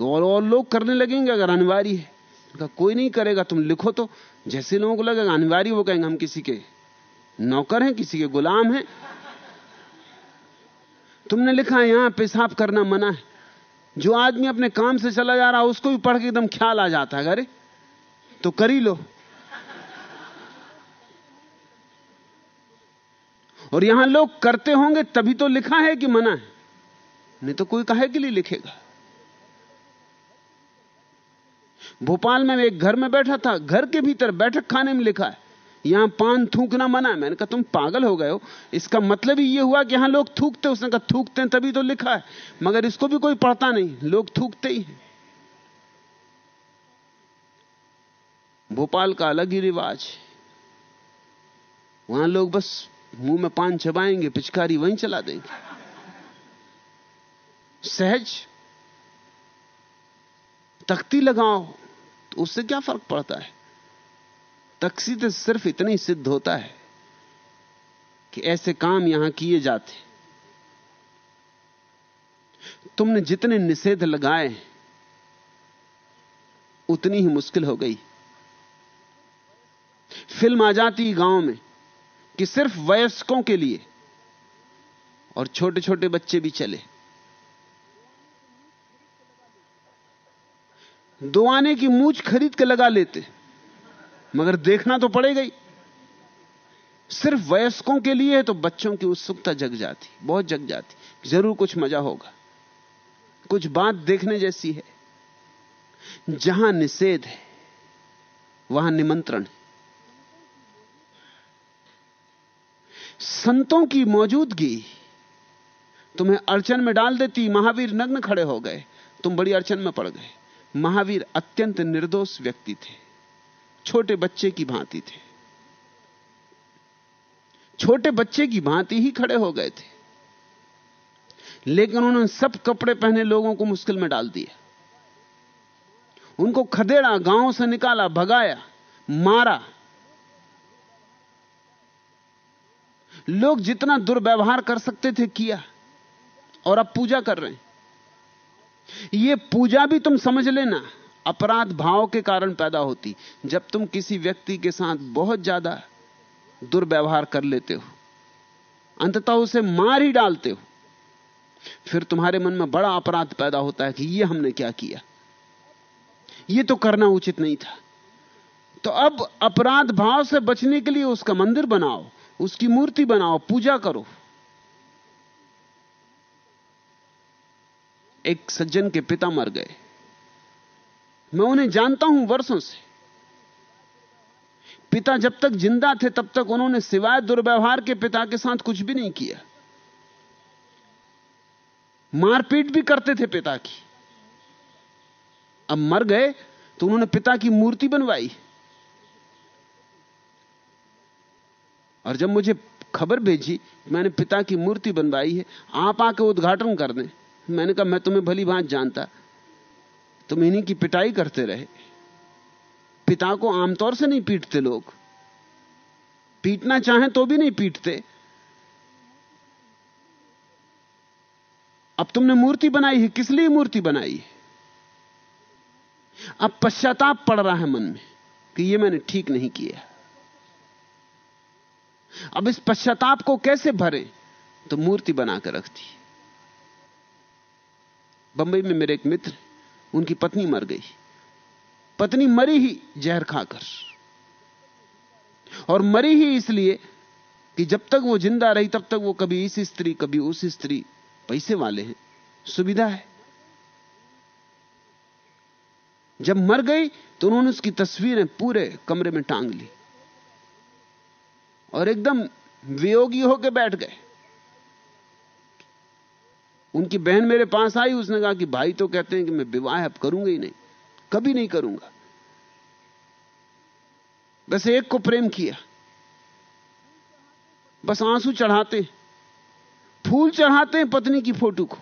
और और लोग करने लगेंगे अगर अनिवार्य है। कहा, कोई नहीं करेगा, तुम लिखो तो। जैसे लोगों को लगेगा, अनिवार्य वो कहेंगे, हम किसी के नौकर हैं, किसी के गुलाम हैं। तुमने लिखा है, यहाँ पेशाब करना मना है। जो आदमी अपने काम से चला जा रहा है, उसको भी पढ़ के एकदम ख्याल आ जाता है, अरे तो कर ही लो। और यहाँ लोग करते होंगे, तभी तो लिखा है कि मना है। नहीं तो कोई कहे के लिए लिखेगा? भोपाल में एक घर में बैठा था, घर के भीतर बैठक खाने में लिखा है, यहाँ पान थूकना मना है। मैंने कहा, तुम पागल हो गए हो। इसका मतलब ही यह हुआ कि यहाँ लोग थूकते उसने कहा, थूकते हैं तभी तो लिखा है, मगर इसको भी कोई पढ़ता नहीं, लोग थूकते ही हैं। भोपाल का अलग ही रिवाज है। वहाँ लोग बस मुँह में पान चबाएँगे, पिचकारी वहीं चला देंगे। सहज, तख्ती लगाओ तो उससे क्या फ़र्क पड़ता है? तख्ती से सिर्फ़ इतना ही सिद्ध होता है कि ऐसे काम यहाँ किए जाते तुमने जितने निषेध लगाए, उतनी ही मुश्किल हो गई। फ़िल्म आ जाती गाँव में कि सिर्फ़ वयस्कों के लिए और छोटे छोटे बच्चे भी चले। दो आने की मूछ खरीद के लगा लेते, मगर देखना तो पड़ेगा ही। सिर्फ़ वयस्कों के लिए है तो बच्चों की उत्सुकता जग जाती, बहुत जग जाती, ज़रूर कुछ मज़ा होगा। कुछ बात देखने जैसी है, जहाँ निषेध है, वहाँ निमंत्रण है। संतों की मौजूदगी, तुम्हें अड़चन में डाल देती, महावीर नग्न खड़े हो गए, तुम बड़ी अड़चन में पड़ गए। महावीर अत्यंत निर्दोष व्यक्ति थे, छोटे बच्चे की भांति थे। छोटे बच्चे की भांति ही खड़े हो गए थे। लेकिन उन्होंने सब कपड़े पहने लोगों को मुश्किल में डाल दिया। उनको खदेड़ा, गाँव से निकाला, भगाया, मारा। लोग जितना दुर्व्यवहार कर सकते थे, किया और अब पूजा कर रहे हैं। यह पूजा भी तुम समझ लेना। अपराध भाव के कारण पैदा होती। जब तुम किसी व्यक्ति के साथ बहुत ज़्यादा दुर्व्यवहार कर लेते हो, अंततः उसे मार ही डालते हो, फिर तुम्हारे मन में बड़ा अपराध पैदा होता है कि यह हमने क्या किया। यह तो करना उचित नहीं था। तो अब अपराध भाव से बचने के लिए उसका मंदिर बनाओ, उसकी मूर्ति बनाओ, पूजा करो। एक सज्जन के पिता मर गए। मैं उन्हें जानता हूँ वर्षों से। पिता जब तक ज़िंदा थे, तब तक उन्होंने सिवाय दुर्व्यवहार के पिता के साथ कुछ भी नहीं किया। मारपीट भी करते थे पिता की। अब मर गए तो उन्होंने पिता की मूर्ति बनवाई। और जब मुझे खबर भेजी, मैंने पिता की मूर्ति बनवाई है, आप आके उद्घाटन कर दें। मैंने कहा, मैं तुम्हें भली भांत जानता। तुम इन्हीं की पिटाई करते रहे। पिता को आमतौर से नहीं पीटते लोग। पीटना चाहें तो भी नहीं पीटते। अब तुमने मूर्ति बनाई है, किस लिए मूर्ति बनाई है? अब पश्चाताप पड़ रहा है मन में कि यह मैंने ठीक नहीं किया। अब इस पश्चाताप को कैसे भरे? तो मूर्ति बनाकर रखती बंबई में मेरे एक मित्र, उनकी पत्नी मर गई। पत्नी मरी ही जहर खाकर। और मरी ही इसलिए कि जब तक वो ज़िंदा रही, तब तक वो कभी इस स्त्री, कभी उस स्त्री, पैसे वाले हैं। सुविधा है। जब मर गई तो उन्होंने उसकी तस्वीरें पूरे कमरे में टांग ली। और एकदम वियोगी होकर बैठ गए। उनकी बहन मेरे पास आई, उसने कहा कि भाई तो कहते हैं कि मैं विवाह अब करूँगा ही नहीं। कभी नहीं करूँगा। बस एक को प्रेम किया। बस आँसू चढ़ाते। फूल चढ़ाते हैं पत्नी की फ़ोटो को।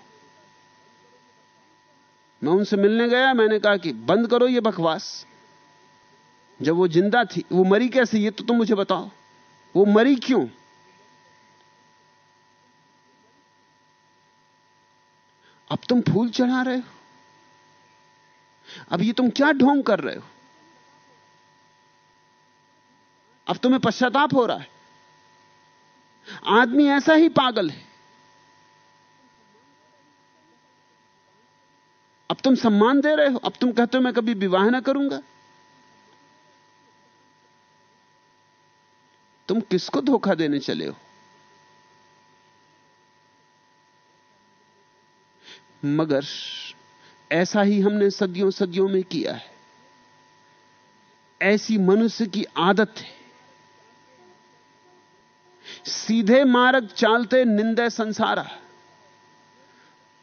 मैं उनसे मिलने गया, मैंने कहा कि बंद करो ये बकवास। जब वो ज़िंदा थी, वो मरी कैसे, ये तो तुम मुझे बताओ। वो मरी क्यों? अब तुम फूल चढ़ा रहे हो? अब ये तुम क्या ढोंग कर रहे हो? अब तुम्हें पश्चाताप हो रहा है। आदमी ऐसा ही पागल है। अब तुम सम्मान दे रहे हो। अब तुम कहते हो, मैं कभी विवाह ना करूँगा। तुम किसको धोखा देने चले हो? मगर ऐसा ही हमने सदियों सदियों में किया है। ऐसी मनुष्य की आदत है। सीधे मार्ग चालते निंदे संसारा।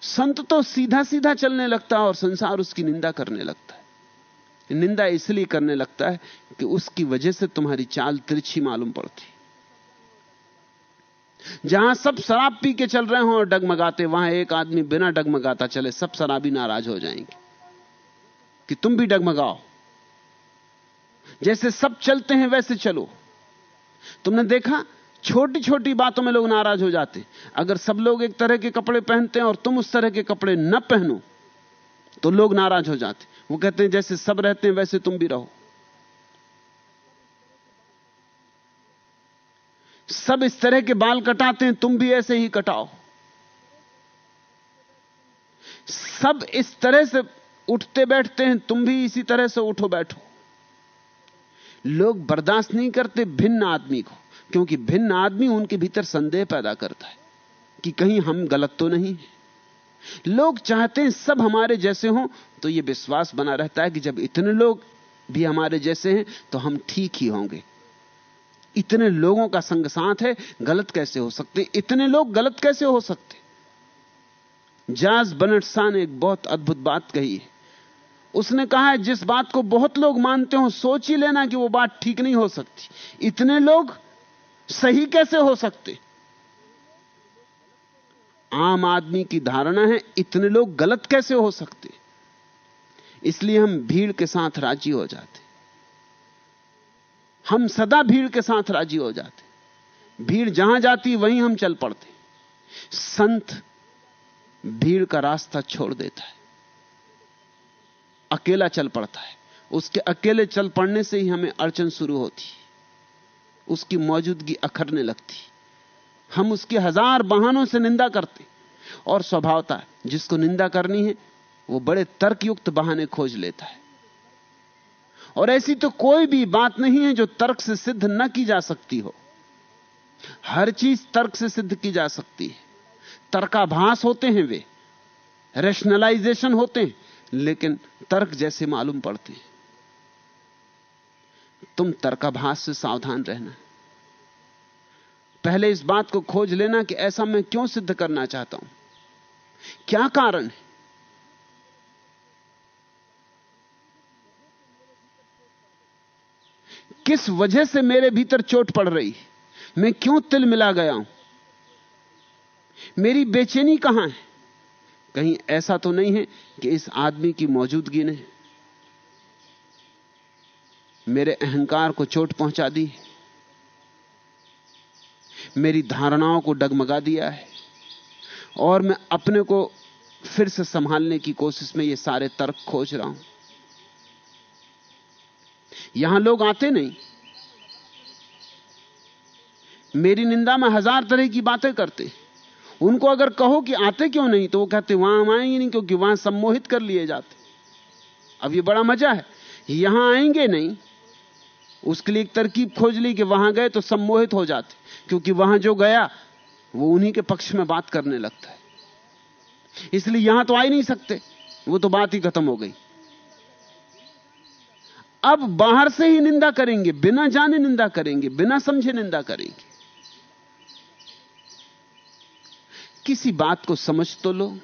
संत तो सीधा सीधा चलने लगता है और संसार उसकी निंदा करने लगता है। निंदा इसलिए करने लगता है कि उसकी वजह से तुम्हारी चाल तिरछी मालूम पड़ती। जहाँ सब शराब पी के चल रहे हो और डगमगाते, वहाँ एक आदमी बिना डगमगाता चले, सब शराबी नाराज़ हो जाएँगे कि तुम भी डगमगाओ। जैसे सब चलते हैं, वैसे चलो। तुमने देखा? छोटी छोटी बातों में लोग नाराज़ हो जाते। अगर सब लोग एक तरह के कपड़े पहनते हैं और तुम उस तरह के कपड़े न पहनो तो लोग नाराज़ हो जाते। वो कहते हैं, जैसे सब रहते हैं, वैसे तुम भी रहो। सब इस तरह के बाल कटाते हैं, तुम भी ऐसे ही कटाओ। सब इस तरह से उठते बैठते हैं, तुम भी इसी तरह से उठो बैठो। लोग बर्दाश्त नहीं करते भिन्न आदमी को, क्योंकि भिन्न आदमी उनके भीतर संदेह पैदा करता है कि कहीं हम गलत तो नहीं है। लोग चाहते हैं सब हमारे जैसे हों तो यह विश्वास बना रहता है कि जब इतने लोग भी हमारे जैसे हैं तो हम ठीक ही होंगे। इतने लोगों का संग साथ है, गलत कैसे हो सकते? इतने लोग गलत कैसे हो सकते? जाज बनट शाह ने एक बहुत अद्भुत बात कही है। उसने कहा है, जिस बात को बहुत लोग मानते हो, सोच ही लेना कि वो बात ठीक नहीं हो सकती। इतने लोग सही कैसे हो सकते? आम आदमी की धारणा है, इतने लोग गलत कैसे हो सकते? इसलिए हम भीड़ के साथ राज़ी हो जाते। हम सदा भीड़ के साथ राज़ी हो जाते। भीड़ जहाँ जाती, वहीं हम चल पड़ते। संत भीड़ का रास्ता छोड़ देता है। अकेला चल पड़ता है। उसके अकेले चल पड़ने से ही हमें अड़चन शुरू होती उसकी मौजूदगी अखरने लगती हम उसके हज़ार बहानों से निंदा करते। और स्वभावता, जिसको निंदा करनी है, वो बड़े तर्कयुक्त बहाने खोज लेता है। और ऐसी तो कोई भी बात नहीं है जो तर्क से सिद्ध न की जा सकती हो। हर चीज़ तर्क से सिद्ध की जा सकती है। तर्काभास होते हैं वे रेशनलाइजेशन होते हैं, लेकिन तर्क जैसे मालूम पड़ते हैं। तुम तर्काभास से सावधान रहना। पहले इस बात को खोज लेना कि ऐसा मैं क्यों सिद्ध करना चाहता हूँ? क्या कारण है? किस वजह से मेरे भीतर चोट पड़ रही? मैं क्यों तिल मिला गया हूँ? मेरी बेचैनी कहाँ है? कहीं ऐसा तो नहीं है कि इस आदमी की मौजूदगी ने मेरे अहंकार को चोट पहुँचा दी मेरी धारणाओं को डगमगा दिया है। और मैं अपने को फिर से संभालने की कोशिश में ये सारे तर्क खोज रहा हूँ। यहाँ लोग आते नहीं। मेरी निंदा में हज़ार तरह की बातें करते। उनको अगर कहो कि आते क्यों नहीं तो वो कहते, वहाँ आएँगे नहीं क्योंकि वहाँ सम्मोहित कर लिए जाते। अब ये बड़ा मज़ा है। यहाँ आएँगे नहीं। उसके लिए एक तरकीब खोज ली कि वहाँ गए तो सम्मोहित हो जाते। क्योंकि वहाँ जो गया, वो उन्हीं के पक्ष में बात करने लगता है। इसलिए यहाँ तो आ ही नहीं सकते। वो तो बात ही खत्म हो गई। अब बाहर से ही निंदा करेंगे, बिना जाने निंदा करेंगे, बिना समझे निंदा करेंगे। किसी बात को समझ तो लो।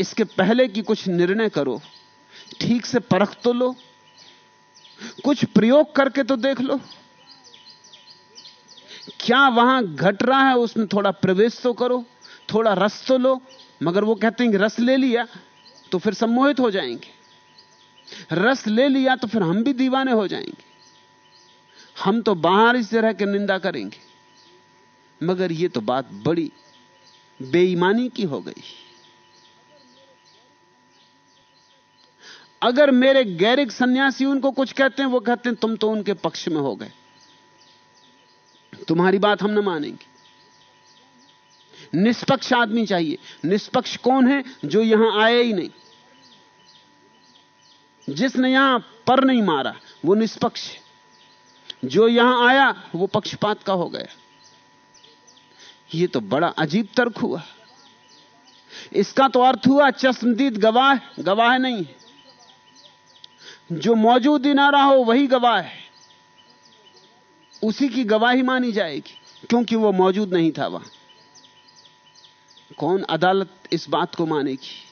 इसके पहले कि कुछ निर्णय करो, ठीक से परख तो लो, कुछ प्रयोग करके तो देख लो। क्या वहाँ घट रहा है उसमें थोड़ा प्रवेश तो करो, थोड़ा रस तो लो, मगर वो कहते हैं कि रस ले लिया तो फिर सम्मोहित हो जाएँगे। रस ले लिया तो फिर हम भी दीवाने हो जाएँगे। हम तो बाहर इस तरह के निंदा करेंगे। मगर ये तो बात बड़ी बेईमानी की हो गई। अगर मेरे गैरिक सन्यासी उनको कुछ कहते हैं, वो कहते हैं, तुम तो उनके पक्ष में हो गए। तुम्हारी बात हम न मानेंगे। निष्पक्ष आदमी चाहिए। निष्पक्ष कौन है जो यहाँ आए ही नहीं? जिसने यहाँ पर नहीं मारा, वो निष्पक्ष जो यहाँ आया, वो पक्षपात का हो गया। ये तो बड़ा अजीब तर्क हुआ। इसका तो अर्थ हुआ, चश्मदीद गवाह गवाह नहीं है। जो मौजूद ही ना रहा हो, वही गवाह है। उसी की गवाही मानी जाएगी, क्योंकि वो मौजूद नहीं था वहाँ। कौन अदालत इस बात को मानेगी?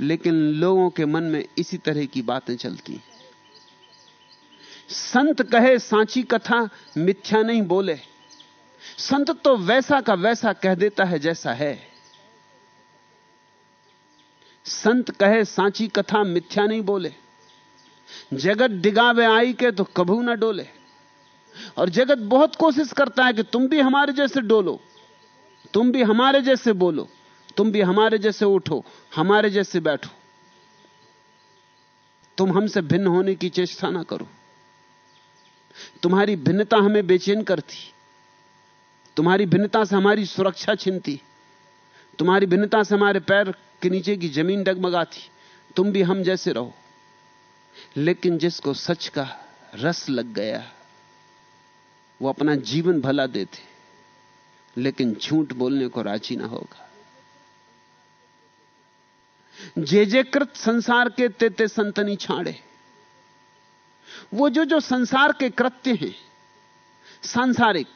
लेकिन लोगों के मन में इसी तरह की बातें चलती। संत कहे, सांची कथा मिथ्या नहीं बोले। संत तो वैसा का वैसा कह देता है जैसा है। संत कहे, सांची कथा मिथ्या नहीं बोले। जगत डिगावे आई के तो कभू ना डोले। और जगत बहुत कोशिश करता है कि तुम भी हमारे जैसे डोलो, तुम भी हमारे जैसे बोलो। तुम भी हमारे जैसे उठो, हमारे जैसे बैठो। तुम हमसे भिन्न होने की चेष्टा ना करो। तुम्हारी भिन्नता हमें बेचैन करती, तुम्हारी भिन्नता से हमारी सुरक्षा छिनती, तुम्हारी भिन्नता से हमारे पैर के नीचे की ज़मीन डगमगाती, तुम भी हम जैसे रहो। लेकिन जिसको सच का रस लग गया, वो अपना जीवन भला देते, लेकिन झूठ बोलने को राज़ी ना होगा। जे जे कृत संसार के तेते संतनी छाड़े। वो जो जो संसार के कृत्य हैं, सांसारिक,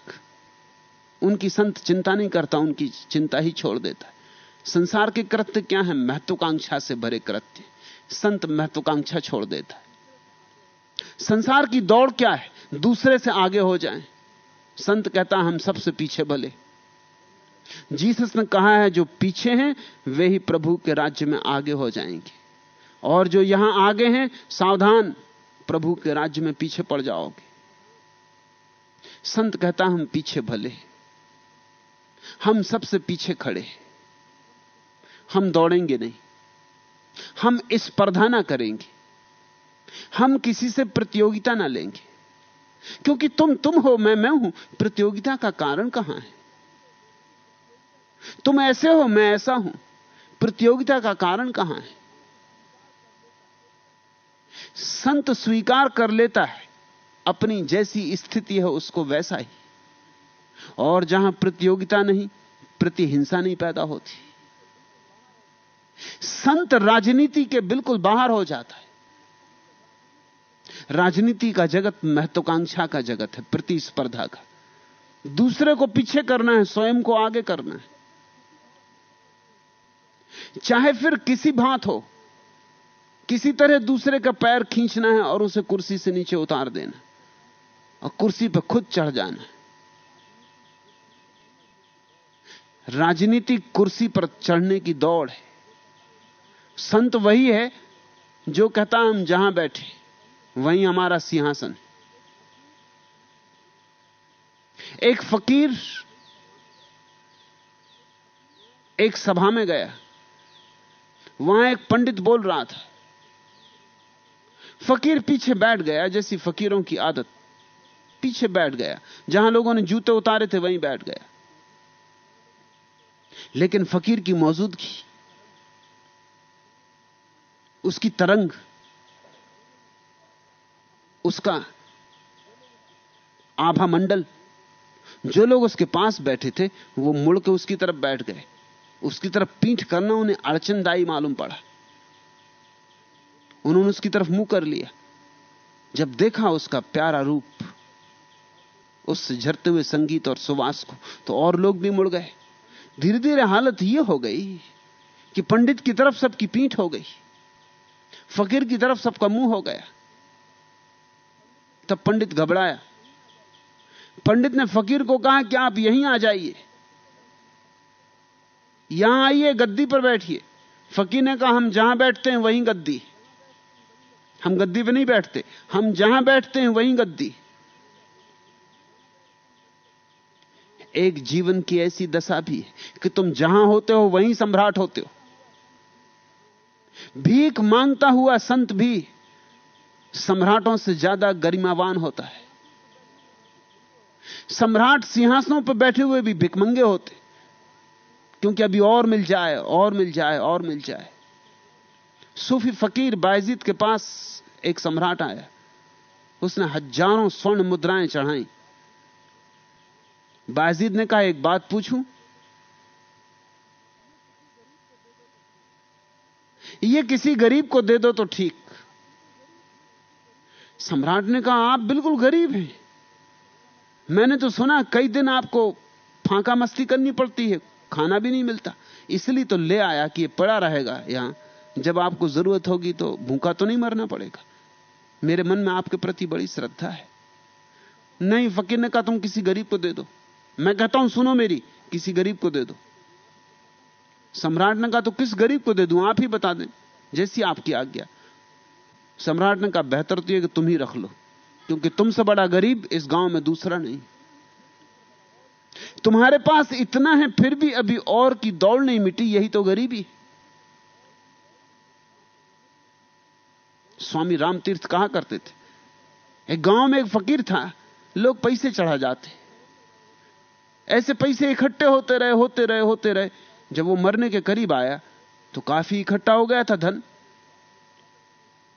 उनकी संत चिंता नहीं करता, उनकी चिंता ही छोड़ देता है। संसार के कृत्य क्या है? महत्वाकांक्षा से भरे कृत्य। संत महत्वाकांक्षा छोड़ देता है। संसार की दौड़ क्या है? दूसरे से आगे हो जाए। संत कहता, हम सबसे पीछे भले। जीसस ने कहा है, जो पीछे हैं, वे ही प्रभु के राज्य में आगे हो जाएँगे। और जो यहाँ आगे हैं, सावधान प्रभु के राज्य में पीछे पड़ जाओगे। संत कहता, हम पीछे भले हम सबसे पीछे खड़े हम दौड़ेंगे नहीं। हम इस स्पर्धा ना करेंगे। हम किसी से प्रतियोगिता ना लेंगे। क्योंकि तुम तुम हो, मैं मैं हूँ। प्रतियोगिता का कारण कहाँ है? तुम ऐसे हो, मैं ऐसा हूँ। प्रतियोगिता का कारण कहाँ है? संत स्वीकार कर लेता है, अपनी जैसी स्थिति है उसको वैसा ही। और जहाँ प्रतियोगिता नहीं, प्रतिहिंसा नहीं पैदा होती। संत राजनीति के बिल्कुल बाहर हो जाता है। राजनीति का जगत महत्वाकांक्षा का जगत है, प्रतिस्पर्धा का। दूसरे को पीछे करना है, स्वयं को आगे करना है। चाहे फिर किसी भांत हो, किसी तरह दूसरे का पैर खींचना है और उसे कुर्सी से नीचे उतार देना और कुर्सी पर खुद चढ़ जाना राजनीति कुर्सी पर चढ़ने की दौड़ है। संत वही है जो कहता हम जहाँ बैठे, वहीं हमारा सिंहासन एक फकीर एक सभा में गया। वहाँ एक पंडित बोल रहा था, फकीर पीछे बैठ गया जैसी फकीरों की आदत, पीछे बैठ गया। जहाँ लोगों ने जूते उतारे थे, वहीं बैठ गया। लेकिन फकीर की मौजूदगी उसकी तरंग, उसका आभा मंडल, जो लोग उसके पास बैठे थे, वो मुड़ के उसकी तरफ़ बैठ गए। उसकी तरफ़ पीठ करना उन्हें अड़चनदायी मालूम पड़ा। उन्होंने उसकी तरफ़ मुँह कर लिया। जब देखा उसका प्यारा रूप उससे झरते हुए संगीत और सुवास को तो और लोग भी मुड़ गए। धीरे धीरे हालत यह हो गई कि पंडित की तरफ़ सबकी पीठ हो गई। फकीर की तरफ़ सबका मुँह हो गया। तब पंडित घबराया। पंडित ने फकीर को कहा कि आप यहीं आ जाइए। यहाँ आइए, गद्दी पर बैठिए। फकीर ने कहा, हम जहाँ बैठते हैं, वहीं गद्दी हम गद्दी पे नहीं बैठते। हम जहाँ बैठते हैं, वहीं गद्दी एक जीवन की ऐसी दशा भी है कि तुम जहाँ होते हो, वहीं सम्राट होते हो। भीख माँगता हुआ संत भी सम्राटों से ज़्यादा गरिमावान होता है। सम्राट सिंहासनों पर बैठे हुए भी भिकमंगे होते। क्योंकि अभी और मिल जाए, और मिल जाए, और मिल जाए। सूफी फकीर बायजीत के पास एक सम्राट आया। उसने हज़ारों स्वर्ण मुद्राएँ चढ़ाई। बायजीद ने कहा, एक बात पूछूँ? ये किसी गरीब को दे दो तो ठीक। सम्राट ने कहा, आप बिल्कुल गरीब हैं। मैंने तो सुना, कई दिन आपको फांका मस्ती करनी पड़ती है। खाना भी नहीं मिलता। इसलिए तो ले आया कि ये पड़ा रहेगा यहाँ। जब आपको ज़रूरत होगी तो भूखा तो नहीं मरना पड़ेगा। मेरे मन में आपके प्रति बड़ी श्रद्धा है। नहीं, फकीर ने कहा, तुम किसी गरीब को दे दो। मैं कहता हूँ, सुनो मेरी, किसी गरीब को दे दो। सम्राट ने कहा तो किस गरीब को दे दूँ? आप ही बता दें, जैसी आपकी आज्ञा। सम्राट ने कहा, बेहतर तो यह कि तुम ही रख लो, क्योंकि तुमसे बड़ा गरीब इस गाँव में दूसरा नहीं। तुम्हारे पास इतना है, फिर भी अभी और की दौड़ नहीं मिटी, यही तो गरीबी। स्वामी रामतीर्थ कहा करते थे? एक गाँव में एक फकीर था, लोग पैसे चढ़ा जाते। ऐसे पैसे इकट्ठे होते रहे होते रहे होते रहे। जब वो मरने के करीब आया तो काफ़ी इकट्ठा हो गया था धन।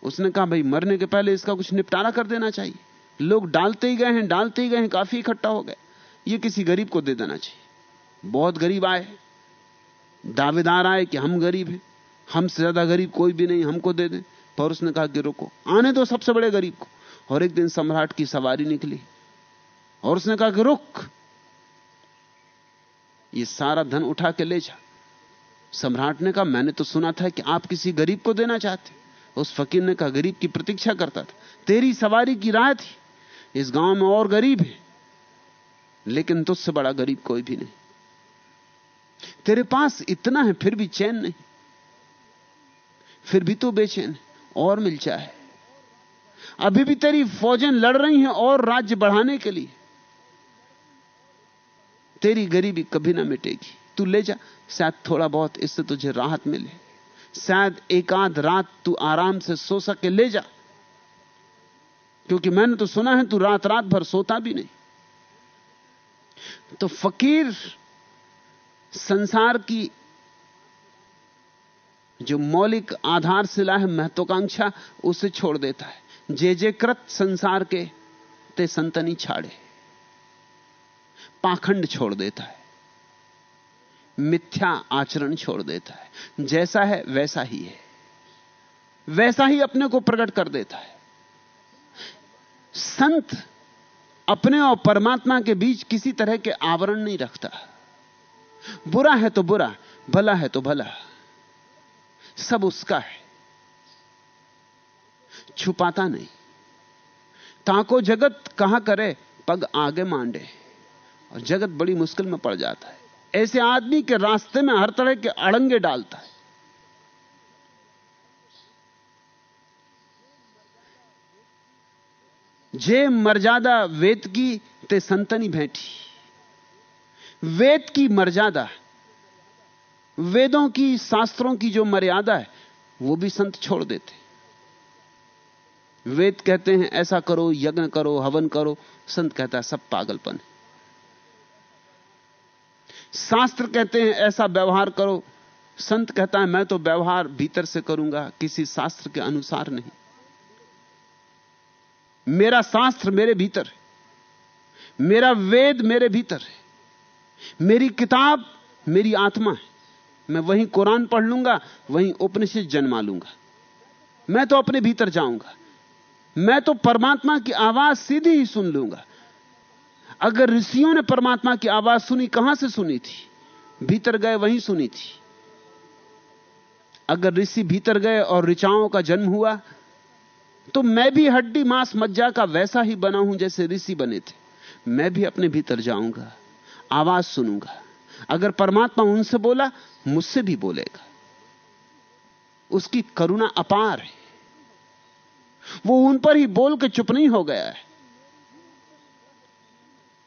उसने कहा, भाई, मरने के पहले इसका कुछ निपटारा कर देना चाहिए। लोग डालते ही गए हैं, डालते ही गए हैं, काफ़ी इकट्ठा हो गए। ये किसी गरीब को दे देना चाहिए। बहुत गरीब आए, दावेदार आए कि हम गरीब हैं, हमसे ज़्यादा गरीब कोई भी नहीं, हमको दे दे। पर उसने कहा कि रुको, आने दो सबसे बड़े गरीब को। और एक दिन सम्राट की सवारी निकली और उसने कहा कि रुक। ये सारा धन उठा के ले जा। सम्राट ने कहा, मैंने तो सुना था कि आप किसी गरीब को देना चाहते उस फकीर ने कहा, गरीब की प्रतीक्षा करता था। तेरी सवारी की राय थी। इस गाँव में और गरीब है। लेकिन तुझसे बड़ा गरीब कोई भी नहीं। तेरे पास इतना है, फिर भी चैन नहीं। फिर भी तो बेचैन और मिल जाए। अभी भी तेरी फौजें लड़ रही हैं और राज्य बढ़ाने के लिए। तेरी गरीबी कभी ना मिटेगी। तू ले जा, शायद थोड़ा बहुत इससे तुझे राहत मिले। शायद एकाध रात तू आराम से सो सके, ले जा। क्योंकि मैंने तो सुना है, तू रात रात भर सोता भी नहीं। तो फकीर संसार की जो मौलिक आधारशिला है, महत्वाकांक्षा, उसे छोड़ देता है। जे जे कृत संसार के ते संतनी छाड़े। पाखंड छोड़ देता है। मिथ्या आचरण छोड़ देता है। जैसा है, वैसा ही है। वैसा ही अपने को प्रकट कर देता है। संत अपने और परमात्मा के बीच किसी तरह के आवरण नहीं रखता। बुरा है तो बुरा, भला है तो भला। सब उसका है। छुपाता नहीं। ताको जगत कहाँ करे, पग आगे मांडे। और जगत बड़ी मुश्किल में पड़ जाता है। ऐसे आदमी के रास्ते में हर तरह के अड़ंगे डालता है। जे मर्यादा वेद की ते संतनी भेंटी। वेद की मर्यादा वेदों की, शास्त्रों की जो मर्यादा है, वो भी संत छोड़ देते। वेद कहते हैं, ऐसा करो, यज्ञ करो, हवन करो, संत कहता है, सब पागलपन है। शास्त्र कहते हैं, ऐसा व्यवहार करो, संत कहता है, मैं तो व्यवहार भीतर से करूँगा, किसी शास्त्र के अनुसार नहीं। मेरा शास्त्र मेरे भीतर है। मेरा वेद मेरे भीतर है। मेरी किताब मेरी आत्मा है। मैं वहीं कुरान पढ़ लूँगा, वहीं उपनिषद जन्मा लूँगा। मैं तो अपने भीतर जाऊँगा। मैं तो परमात्मा की आवाज़ सीधी ही सुन लूँगा। अगर ऋषियों ने परमात्मा की आवाज़ सुनी, कहाँ से सुनी थी? भीतर गए, वहीं सुनी थी। अगर ऋषि भीतर गए और ऋचाओं का जन्म हुआ तो मैं भी हड्डी मांस मज्जा का वैसा ही बना हूँ जैसे ऋषि बने थे। मैं भी अपने भीतर जाऊँगा, आवाज़ सुनूँगा। अगर परमात्मा उनसे बोला, मुझसे भी बोलेगा। उसकी करुणा अपार है। वो उन पर ही बोल के चुप नहीं हो गया है।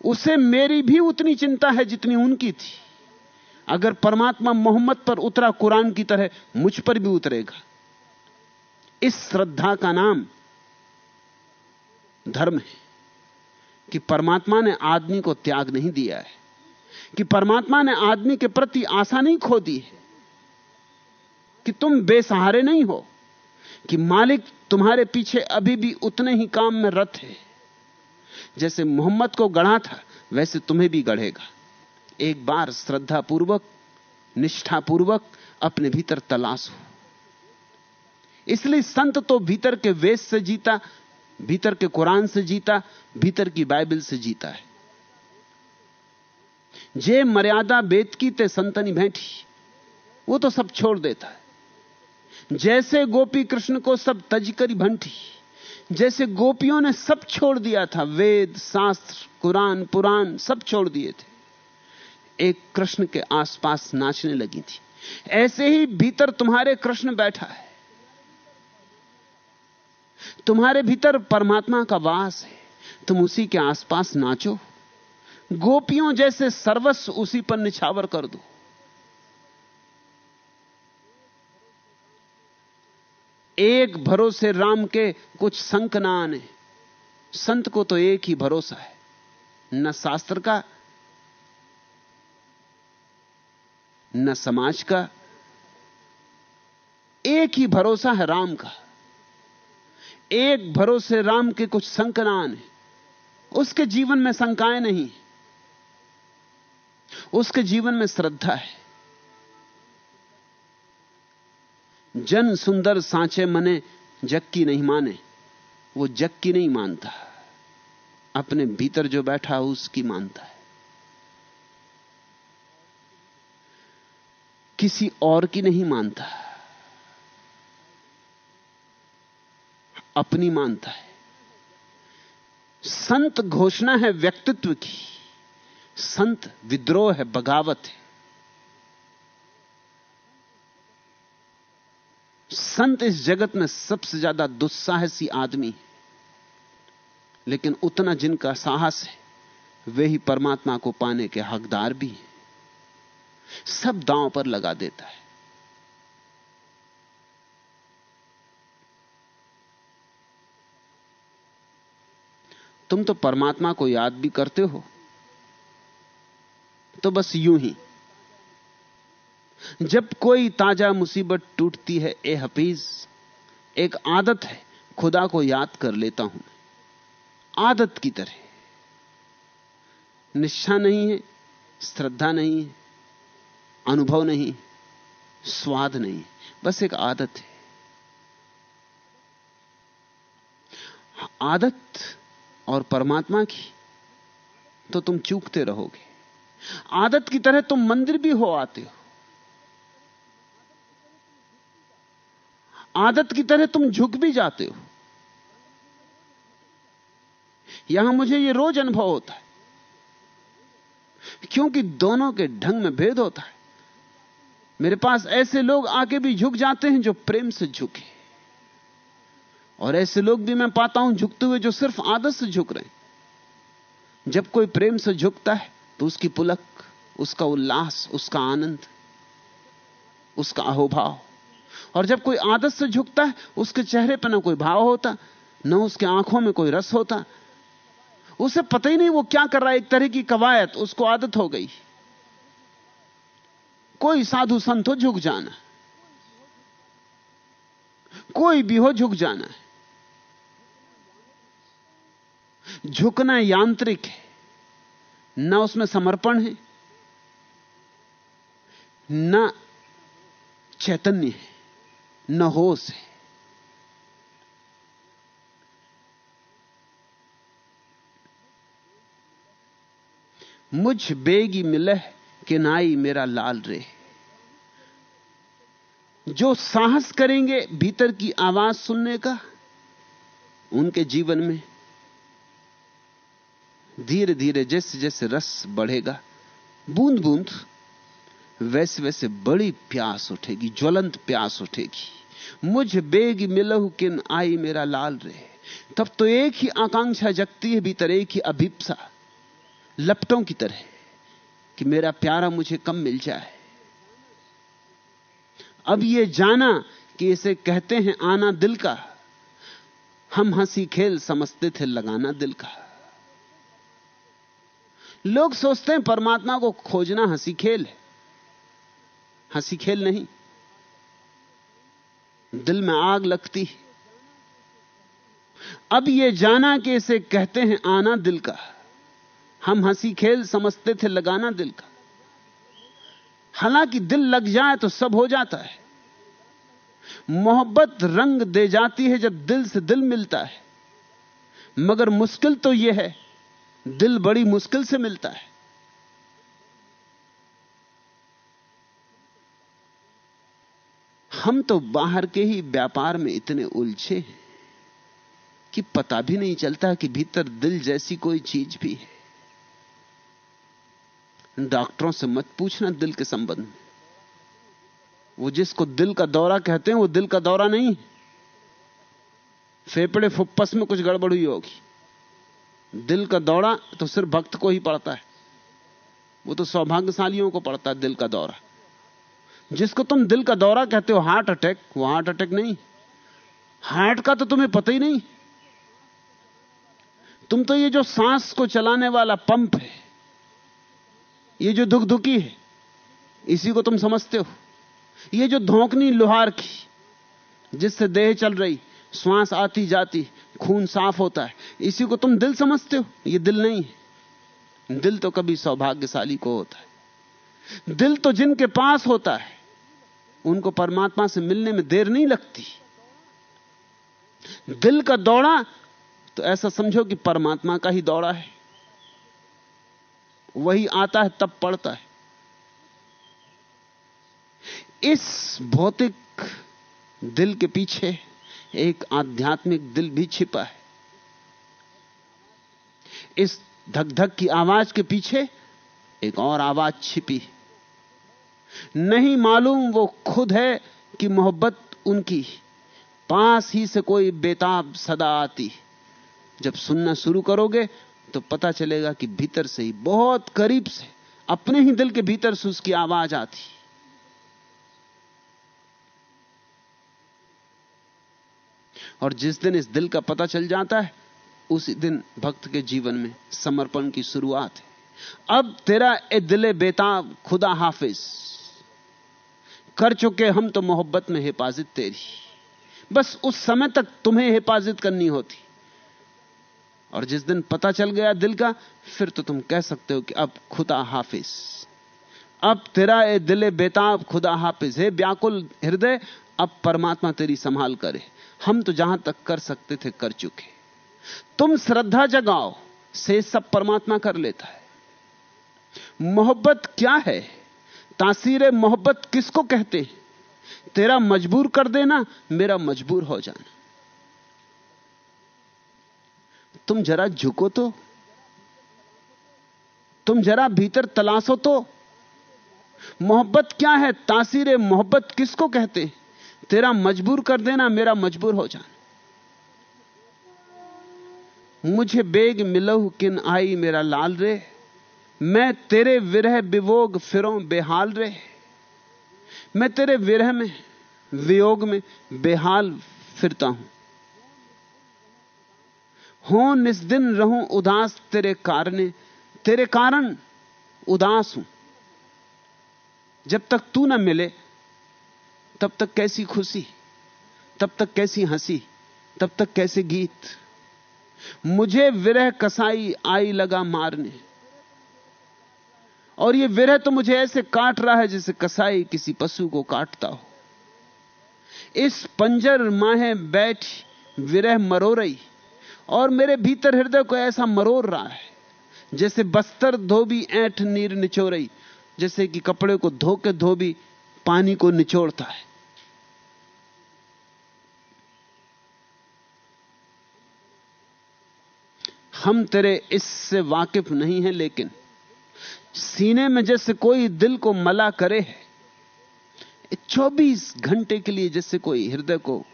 उसे मेरी भी उतनी चिंता है जितनी उनकी थी। अगर परमात्मा मोहम्मद पर उतरा कुरान की तरह, मुझ पर भी उतरेगा। इस श्रद्धा का नाम धर्म है कि परमात्मा ने आदमी को त्याग नहीं दिया है, कि परमात्मा ने आदमी के प्रति आशा नहीं खो दी है, कि तुम बेसहारे नहीं हो, कि मालिक तुम्हारे पीछे अभी भी उतने ही काम में रत है। जैसे मोहम्मद को गढ़ा था, वैसे तुम्हें भी गढ़ेगा। एक बार श्रद्धापूर्वक, निष्ठापूर्वक अपने भीतर तलाश हो। इसलिए संत तो भीतर के वेद से जीता, भीतर के कुरान से जीता, भीतर की बाइबल से जीता है। जे मर्यादा बेत की ते संतनी बैठी वो तो सब छोड़ देता है। जैसे गोपी कृष्ण को सब तजकरी भंटी, जैसे गोपियों ने सब छोड़ दिया था, वेद, शास्त्र, कुरान, पुराण, सब छोड़ दिए थे, एक कृष्ण के आसपास नाचने लगी थी। ऐसे ही भीतर तुम्हारे कृष्ण बैठा है। तुम्हारे भीतर परमात्मा का वास है। तुम उसी के आसपास नाचो। गोपियों जैसे सर्वस्व उसी पर निछावर कर दो। एक भरोसे राम के कुछ संक ना आने संत को तो एक ही भरोसा है। न शास्त्र का, न समाज का। एक ही भरोसा है राम का। एक भरोसे राम के कुछ संक ना आने उसके जीवन में शंकाएँ नहीं उसके जीवन में श्रद्धा है। जन सुंदर सांचे मने जग की नहीं माने, वो जग की नहीं मानता। अपने भीतर जो बैठा उसकी मानता है। किसी और की नहीं मानता। अपनी मानता है। संत घोषणा है व्यक्तित्व की। संत विद्रोह है, बगावत है। संत इस जगत में सबसे ज़्यादा दुस्साहसी आदमी है। लेकिन उतना जिनका साहस है, वे ही परमात्मा को पाने के हकदार भी हैं। सब दांव पर लगा देता है। तुम तो परमात्मा को याद भी करते हो। तो बस यूँ ही। जब कोई ताज़ा मुसीबत टूटती है, ए हफीज, एक आदत है, खुदा को याद कर लेता हूँ आदत की तरह। निष्ठा नहीं है, श्रद्धा नहीं है, अनुभव नहीं स्वाद नहीं बस एक आदत है। आदत और परमात्मा की तो तुम चूकते रहोगे। आदत की तरह तुम मंदिर भी हो आते हो। आदत की तरह तुम झुक भी जाते हो। यहाँ मुझे यह रोज अनुभव होता है, क्योंकि दोनों के ढंग में भेद होता है। मेरे पास ऐसे लोग आके भी झुक जाते हैं जो प्रेम से झुके। और ऐसे लोग भी मैं पाता हूँ झुकते हुए जो सिर्फ़ आदत से झुक रहे हैं। जब कोई प्रेम से झुकता है तो उसकी पुलक, उसका उल्लास, उसका आनंद, उसका अहोभाव। और जब कोई आदत से झुकता है, उसके चेहरे पर ना कोई भाव होता, न उसके आँखों में कोई रस होता। उसे पता ही नहीं वो क्या कर रहा है, एक तरह की कवायद, उसको आदत हो गई। कोई साधु संत हो, झुक जाना। कोई भी हो, झुक जाना। है झुकना यांत्रिक है, न उसमें समर्पण है, न चैतन्य है, न होश है। मुझ बेगी मिलह कि नाई मेरा लाल रे। जो साहस करेंगे भीतर की आवाज़ सुनने का, उनके जीवन में धीरे धीरे जैसे जैसे रस बढ़ेगा बूंद बूंद वैसे वैसे बड़ी प्यास उठेगी, ज्वलंत प्यास उठेगी। मुझ बेग मिलहु किन आई मेरा लाल रे। तब तो एक ही आकांक्षा जगती है, भीतर एक ही अभिप्सा। लपटों की तरह कि मेरा प्यारा मुझे कम मिल जाए। अब ये जाना कि इसे कहते हैं आना दिल का। हम हँसी खेल समझते थे, लगाना दिल का। लोग सोचते हैं परमात्मा को खोजना हँसी खेल है। हँसी खेल नहीं। दिल में आग लगती है। अब यह जाना कि इसे कहते हैं आना दिल का। हम हँसी खेल समझते थे लगाना दिल का। हालाँकि दिल लग जाए तो सब हो जाता है। मोहब्बत रंग दे जाती है जब दिल से दिल मिलता है। मगर मुश्किल तो यह है दिल बड़ी मुश्किल से मिलता है। हम तो बाहर के ही व्यापार में इतने उलझे हैं कि पता भी नहीं चलता कि भीतर दिल जैसी कोई चीज़ भी है। डॉक्टरों से मत पूछना दिल के संबंध में। वो जिसको दिल का दौरा कहते हैं, वो दिल का दौरा नहीं। फेफड़े फुप्पस में कुछ गड़बड़ हुई होगी। दिल का दौरा तो सिर्फ़ भक्त को ही पड़ता है। वो तो सौभाग्यशालियों को पड़ता है दिल का दौरा। जिसको तुम दिल का दौरा कहते हो हार्ट अटैक वो हार्ट अटैक नहीं। हार्ट का तो तुम्हें पता ही नहीं। तुम तो ये जो सांस को चलाने वाला पंप है, ये जो दुख दुखी है, इसी को तुम समझते हो। ये जो धोकनी, लोहार की, जिससे देह चल रही श्वास आती जाती, खून साफ़ होता है। इसी को तुम दिल समझते हो, ये दिल नहीं है। दिल तो कभी सौभाग्यशाली को होता है। दिल तो जिनके पास होता है, उनको परमात्मा से मिलने में देर नहीं लगती। दिल का दौड़ा तो ऐसा समझो कि परमात्मा का ही दौड़ा है। वही आता है, तब पड़ता है। इस भौतिक दिल के पीछे एक आध्यात्मिक दिल भी छिपा है। इस धक धक की आवाज़ के पीछे एक और आवाज़ छिपी नहीं मालूम वो खुद है कि मोहब्बत उनकी पास ही से कोई बेताब सदा आती जब सुनना शुरू करोगे तो पता चलेगा कि भीतर से ही बहुत करीब से अपने ही दिल के भीतर से उसकी आवाज़ आती और जिस दिन इस दिल का पता चल जाता है, उसी दिन भक्त के जीवन में समर्पण की शुरुआत है। अब तेरा ए दिले बेताब, खुदा हाफिज। कर चुके हम तो मोहब्बत में हिफाजत तेरी। बस उस समय तक तुम्हें हिफाजत करनी होती। और जिस दिन पता चल गया दिल का, फिर तो तुम कह सकते हो कि अब खुदा हाफिज। अब तेरा ए दिले बेताब, खुदा हाफिज। है व्याकुल हृदय अब परमात्मा तेरी संभाल करे। हम तो जहाँ तक कर सकते थे, कर चुके। तुम श्रद्धा जगाओ, से सब परमात्मा कर लेता है। मोहब्बत क्या है? तासीर मोहब्बत किसको कहते हैं? तेरा मजबूर कर देना, मेरा मजबूर हो जाना। तुम जरा झुको तो। तुम जरा भीतर तलाशो तो। मोहब्बत क्या है? तासीर मोहब्बत किसको कहते हैं? तेरा मजबूर कर देना, मेरा मजबूर हो जाना। मुझे बेग मिलहु किन आई मेरा लाल रे। मैं तेरे विरह विवोग फिरो बेहाल रे। मैं तेरे विरह में, वियोग में बेहाल फिरता हूँ। हो निस दिन रहूँ उदास तेरे कारण। तेरे कारण उदास हूँ। जब तक तू ना मिले तब तक कैसी खुशी, तब तक कैसी हँसी, तब तक कैसे गीत। मुझे विरह कसाई आई लगा मारने। और ये विरह तो मुझे ऐसे काट रहा है जैसे कसाई किसी पशु को काटता हो। इस पंजर माहे बैठ विरह मरो रही, और मेरे भीतर हृदय को ऐसा मरोर रहा है, जैसे बस्तर धोबी ऐठ नीर निचो रही, जैसे कि कपड़े को धो के धोबी पानी को निचोड़ता है। हम तेरे इससे वाकिफ नहीं हैं, लेकिन सीने में जैसे कोई दिल को मला करे है 24 घंटे के लिए जैसे कोई हृदय को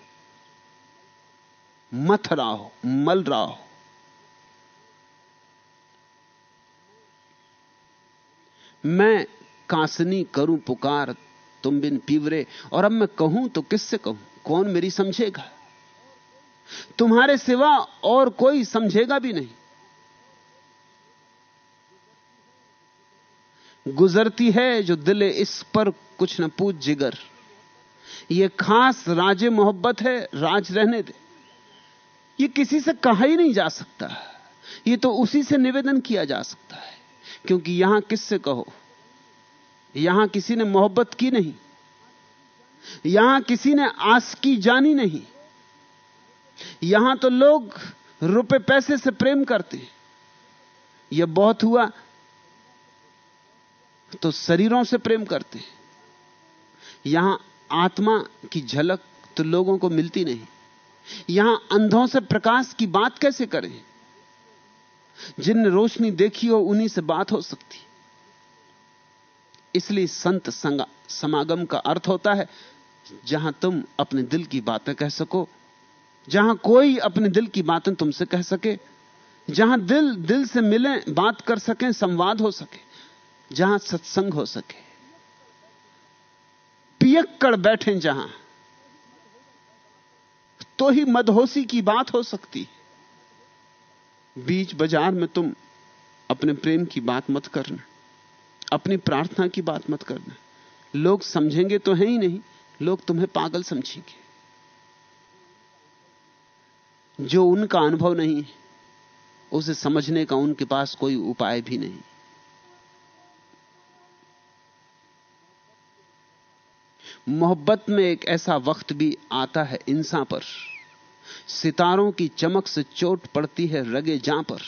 मथ रहा हो, मल रहा हो। मैं कासनी करूँ पुकार, तुम बिन पीवरे, और अब मैं कहूँ तो किससे कहूँ? कौन मेरी समझेगा? तुम्हारे सिवा और कोई समझेगा भी नहीं। गुजरती है जो दिले इस पर कुछ न पूछ जिगर। ये खास राजे मोहब्बत है, राज रहने दे। ये किसी से कहा ही नहीं जा सकता। ये तो उसी से निवेदन किया जा सकता है। क्योंकि यहाँ किससे कहो? यहाँ किसी ने मोहब्बत की नहीं। यहाँ किसी ने आस की जानी नहीं। यहाँ तो लोग रुपए पैसे से प्रेम करते हैं। यह बहुत हुआ तो शरीरों से प्रेम करते हैं। यहाँ आत्मा की झलक तो लोगों को मिलती नहीं। यहाँ अंधों से प्रकाश की बात कैसे करें? जिन रोशनी देखी हो, उन्हीं से बात हो सकती। इसलिए संत समागम का अर्थ होता है, जहाँ तुम अपने दिल की बातें कह सको जहाँ कोई अपने दिल की बातें तुमसे कह सके, जहाँ दिल दिल से मिले, बात कर सकें, संवाद हो सके, जहाँ सत्संग हो सके। पियक्कड़ बैठे जहाँ तो ही मदहोशी की बात हो सकती। बीच बाज़ार में तुम अपने प्रेम की बात मत करना, अपनी प्रार्थना की बात मत करना। लोग समझेंगे तो है ही नहीं, लोग तुम्हें पागल समझेंगे। जो उनका अनुभव नहीं है, उसे समझने का उनके पास कोई उपाय भी नहीं। मोहब्बत में एक ऐसा वक्त भी आता है इंसान पर। सितारों की चमक से चोट पड़ती है रगे जा पर।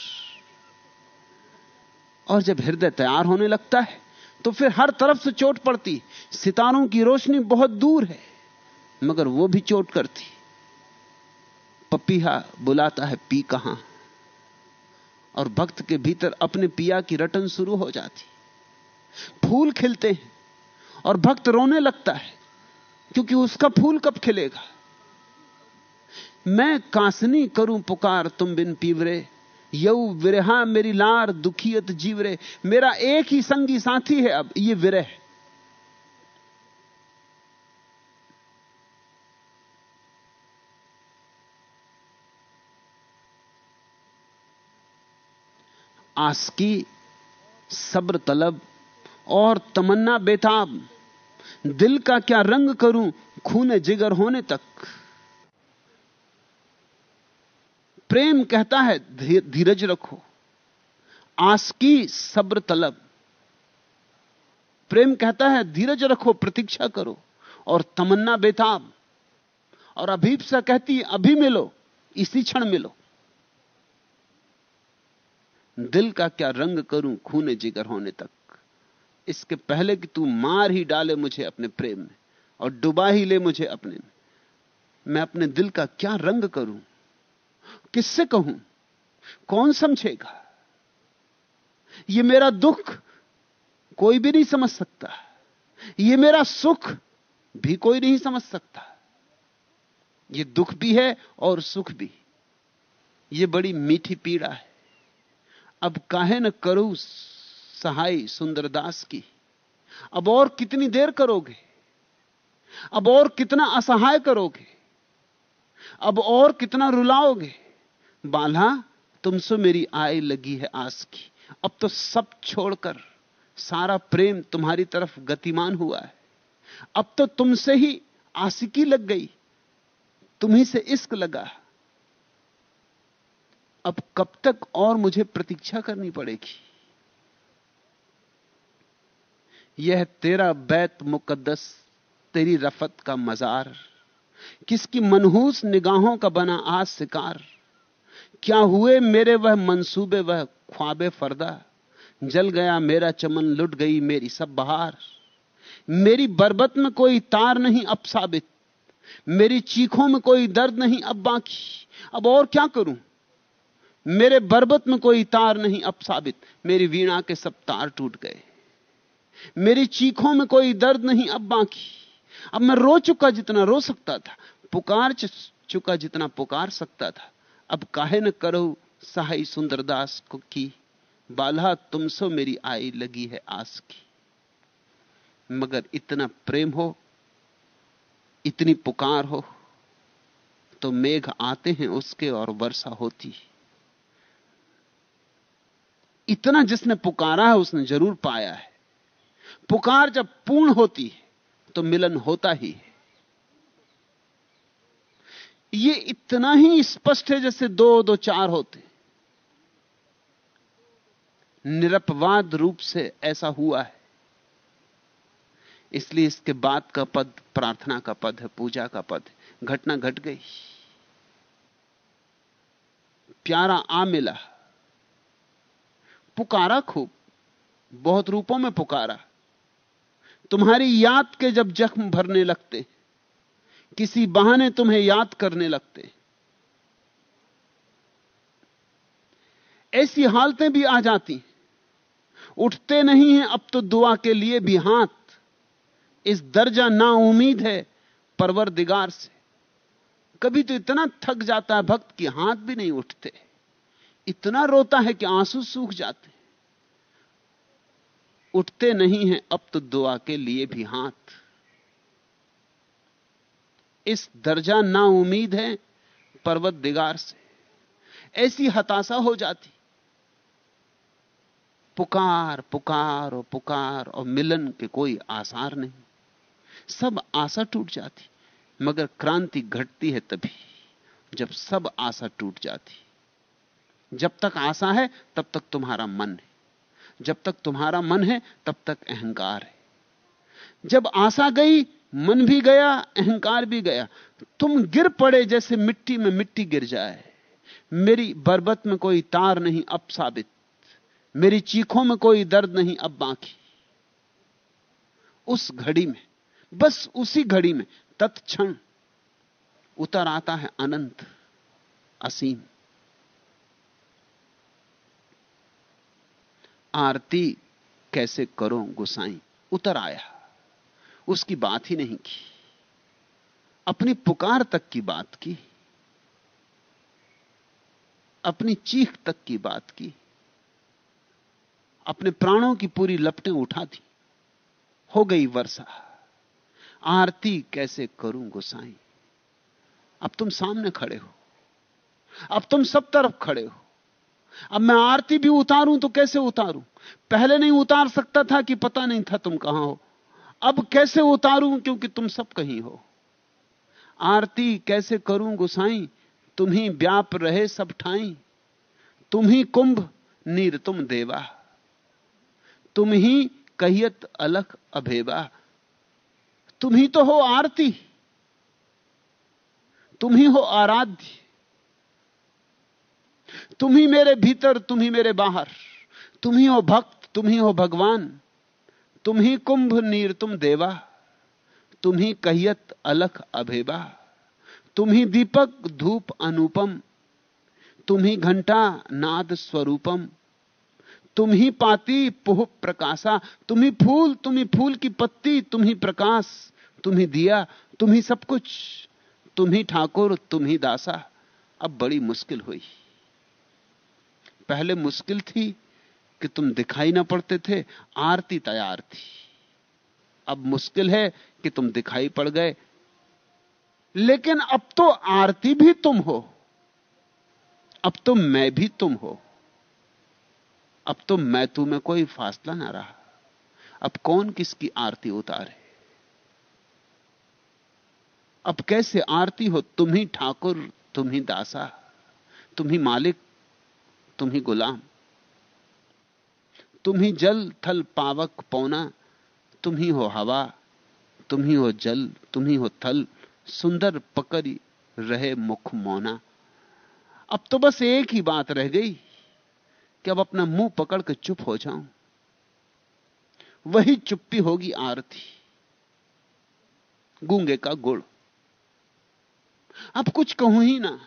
और जब हृदय तैयार होने लगता है तो फिर हर तरफ़ से चोट पड़ती। सितारों की रोशनी बहुत दूर है, मगर वो भी चोट करती। पपीहा बुलाता है, पी कहाँ? और भक्त के भीतर अपने पिया की रटन शुरू हो जाती। फूल खिलते हैं और भक्त रोने लगता है, क्योंकि उसका फूल कब खिलेगा? मैं कासनी करूँ पुकार तुम बिन पीवरे, यऊ विरहा मेरी लार दुखियत जीवरे, मेरा एक ही संगी साथी है, अब ये विरह आसकी सब्र तलब और तमन्ना बेताब। दिल का क्या रंग करूँ खून जिगर होने तक। प्रेम कहता है धीरज रखो। आस की सब्र तलब। प्रेम कहता है धीरज रखो, प्रतीक्षा करो और तमन्ना बेताब। और अभीपसा कहती है, अभी मिलो, इसी क्षण मिलो। दिल का क्या रंग करूँ खूने जिगर होने तक? इसके पहले कि तू मार ही डाले मुझे अपने प्रेम में और डुबा ही ले मुझे अपने में, मैं अपने दिल का क्या रंग करूँ? किससे कहूँ? कौन समझेगा? यह मेरा दुख कोई भी नहीं समझ सकता। यह मेरा सुख भी कोई नहीं समझ सकता। यह दुख भी है और सुख भी। यह बड़ी मीठी पीड़ा है। अब काहे न करूँ सहाय सुंदरदास की। अब और कितनी देर करोगे? अब और कितना असहाय करोगे? अब और कितना रुलाओगे? बाला, तुमसे मेरी आय लगी है आस की। अब तो सब छोड़कर सारा प्रेम तुम्हारी तरफ़ गतिमान हुआ है। अब तो तुमसे ही आशिकी लग गई। तुम्ही से इश्क लगा। अब कब तक और मुझे प्रतीक्षा करनी पड़ेगी? यह तेरा बैत मुकद्दस, तेरी रफत का मजार, किसकी मनहूस निगाहों का बना आज शिकार? क्या हुए मेरे वह मंसूबे, वह ख्वाबे फरदा? जल गया मेरा चमन, लुट गई मेरी सब बहार। मेरी बरबत में कोई तार नहीं अब साबित। मेरी चीखों में कोई दर्द नहीं अब बाकी। अब और क्या करूँ? मेरे बरबत में कोई तार नहीं अब साबित। मेरी वीणा के सब तार टूट गए। मेरी चीखों में कोई दर्द नहीं अब बाकी। अब मैं रो चुका जितना रो सकता था, पुकार चुका जितना पुकार सकता था। अब काहे न करो सहाय सुंदरदास को की, बाला तुमसो मेरी आई लगी है आस की। मगर इतना प्रेम हो, इतनी पुकार हो तो मेघ आते हैं उसके और वर्षा होती। इतना जिसने पुकारा है, उसने ज़रूर पाया है। पुकार जब पूर्ण होती है तो मिलन होता ही है। ये इतना ही स्पष्ट है, जैसे दो दो, चार होते। निरपवाद रूप से ऐसा हुआ है। इसलिए इसके बाद का पद, प्रार्थना का पद है, पूजा का पद घटना घट गई। प्यारा आ मिला। पुकारा खूब। बहुत रूपों में पुकारा। तुम्हारी याद के जब जख्म भरने लगते, किसी बहाने तुम्हें याद करने लगते। ऐसी हालतें भी आ जाती। उठते नहीं हैं, अब तो दुआ के लिए भी हाथ। इस दर्जा ना उम्मीद है परवर दिगार से। कभी तो इतना थक जाता है भक्त कि हाथ भी नहीं उठते। इतना रोता है कि आँसू सूख जाते उठते नहीं हैं, अब तो दुआ के लिए भी हाथ। इस दर्जा ना उम्मीद है पर्वत दिगार से। ऐसी हताशा हो जाती। पुकार पुकार और पुकार और मिलन के कोई आसार नहीं। सब आशा टूट जाती, मगर क्रांति घटती है तभी, जब सब आशा टूट जाती। जब तक आशा है, तब तक तुम्हारा मन है। जब तक तुम्हारा मन है, तब तक अहंकार है। जब आशा गई, मन भी गया, अहंकार भी गया, तुम गिर पड़े जैसे मिट्टी में मिट्टी गिर जाए। मेरी बर्बत में कोई तार नहीं अब साबित। मेरी चीखों में कोई दर्द नहीं अब बाकी। उस घड़ी में, बस उसी घड़ी में, तत्क्षण उतर आता है अनंत, असीम। आरती कैसे करो गुसाई? उतर आया। उसकी बात ही नहीं की। अपनी पुकार तक की बात की। अपनी चीख तक की बात की। अपने प्राणों की पूरी लपटें उठा दी। हो गई वर्षा। आरती कैसे करूँ गुसाई? अब तुम सामने खड़े हो। अब तुम सब तरफ़ खड़े हो। अब मैं आरती भी उतारूं तो कैसे उतारूं? पहले नहीं उतार सकता था कि पता नहीं था तुम कहाँ हो। अब कैसे उतारूं क्योंकि तुम सब कहीं हो। आरती कैसे करूँ गुसाई? तुम ही व्याप रहे सब ठाई। तुम ही कुंभ, नीर तुम देवा। तुम ही कहियत अलख अभेवा। तुम ही तो हो आरती। तुम ही हो आराध्य। तुम ही मेरे भीतर तुम ही मेरे बाहर तुम ही हो भक्त तुम ही हो भगवान तुम ही कुंभ नीर तुम देवा तुम ही कहियत अलख अभेबा तुम ही दीपक धूप अनुपम तुम ही घंटा नाद स्वरूपम तुम ही पाती पुह प्रकाशा तुम ही फूल तुम ही फूल की पत्ती तुम ही प्रकाश तुम ही दिया तुम ही सब कुछ तुम ही ठाकुर तुम ही दासा अब बड़ी मुश्किल हुई पहले मुश्किल थी कि तुम दिखाई ना पड़ते थे, आरती तैयार थी। अब मुश्किल है कि तुम दिखाई पड़ गए। लेकिन अब तो आरती भी तुम हो। अब तो मैं भी तुम हो। अब तो मैं तू में कोई फासला ना रहा। अब कौन किसकी आरती उतारे? अब कैसे आरती हो? तुम ही ठाकुर, तुम ही दासा, तुम ही मालिक तुम ही गुलाम। तुम ही जल थल पावक पौना, तुम ही हो हवा, तुम ही हो जल, तुम ही हो थल, सुंदर पकड़ी रहे मुख मौना। अब तो बस एक ही बात रह गई कि अब अपना मुँह पकड़ के चुप हो जाऊँ। वही चुप्पी होगी आरती, गूँगे का गुड़। अब कुछ कहूँ ही ना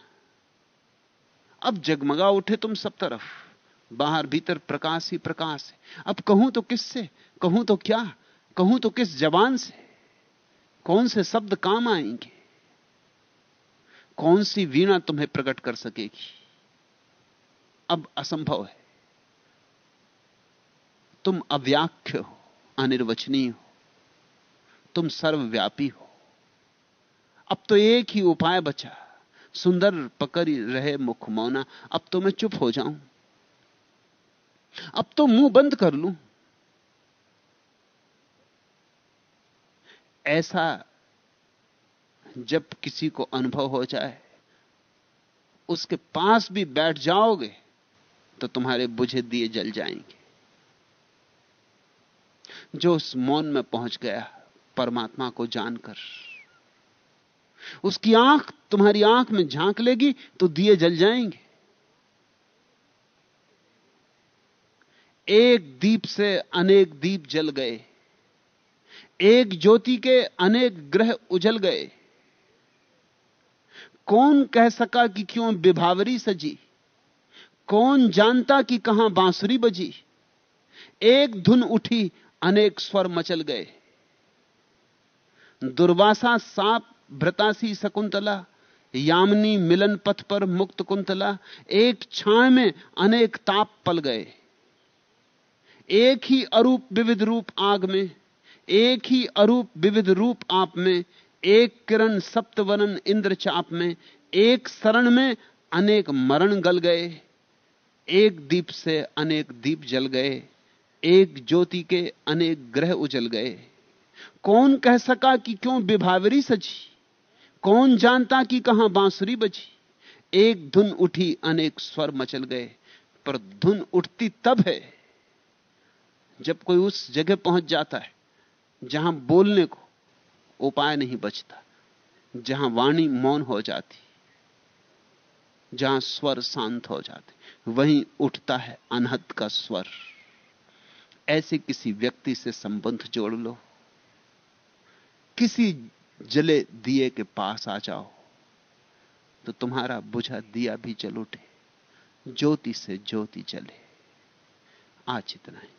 अब जगमगा उठे तुम सब तरफ़। बाहर भीतर प्रकाश ही प्रकाश है। अब कहूँ तो किससे? कहूँ तो क्या? कहूँ तो किस जबान से? कौन से शब्द काम आएँगे? कौन सी वीणा तुम्हें प्रकट कर सकेगी? अब असंभव है। तुम अव्याख्य हो, अनिर्वचनीय हो। तुम सर्वव्यापी हो। अब तो एक ही उपाय बचा। सुंदर पकड़ रहे मुख मौना, अब तो मैं चुप हो जाऊँ। अब तो मुँह बंद कर लूँ। ऐसा जब किसी को अनुभव हो जाए, उसके पास भी बैठ जाओगे तो तुम्हारे बुझे दिए जल जाएँगे। जो उस मौन में पहुँच गया, परमात्मा को जानकर। उसकी आँख तुम्हारी आँख में झाँक लेगी तो दिए जल जाएँगे। एक दीप से अनेक दीप जल गए। एक ज्योति के अनेक ग्रह उजल गए। कौन कह सका कि क्यों विभावरी सजी? कौन जानता कि कहाँ बांसुरी बजी? एक धुन उठी, अनेक स्वर मचल गए। दुर्वासा सांप भ्रतासी शकुंतला, यामनी मिलन पथ पर मुक्त कुंतला, एक छाए में अनेक ताप पल गए। एक ही अरूप विविध रूप आग में, एक ही अरूप विविध रूप आप में, एक किरण सप्तवनन इंद्र चाप में, एक शरण में अनेक मरण गल गए। एक दीप से अनेक दीप जल गए, एक ज्योति के अनेक ग्रह उजल गए। कौन कह सका कि क्यों विभावरी सजी? कौन जानता कि कहाँ बांसुरी बजी? एक धुन उठी, अनेक स्वर मचल गए, पर धुन उठती तब है जब कोई उस जगह पहुँच जाता है, जहाँ बोलने को उपाय नहीं बचता, जहाँ वाणी मौन हो जाती, जहाँ स्वर शांत हो जाते, वहीं उठता है अनहद का स्वर। ऐसे किसी व्यक्ति से संबंध जोड़ लो। किसी जले दिए के पास आ जाओ तो तुम्हारा बुझा दिया भी जल उठे, ज्योति से ज्योति जले। आज इतना ही।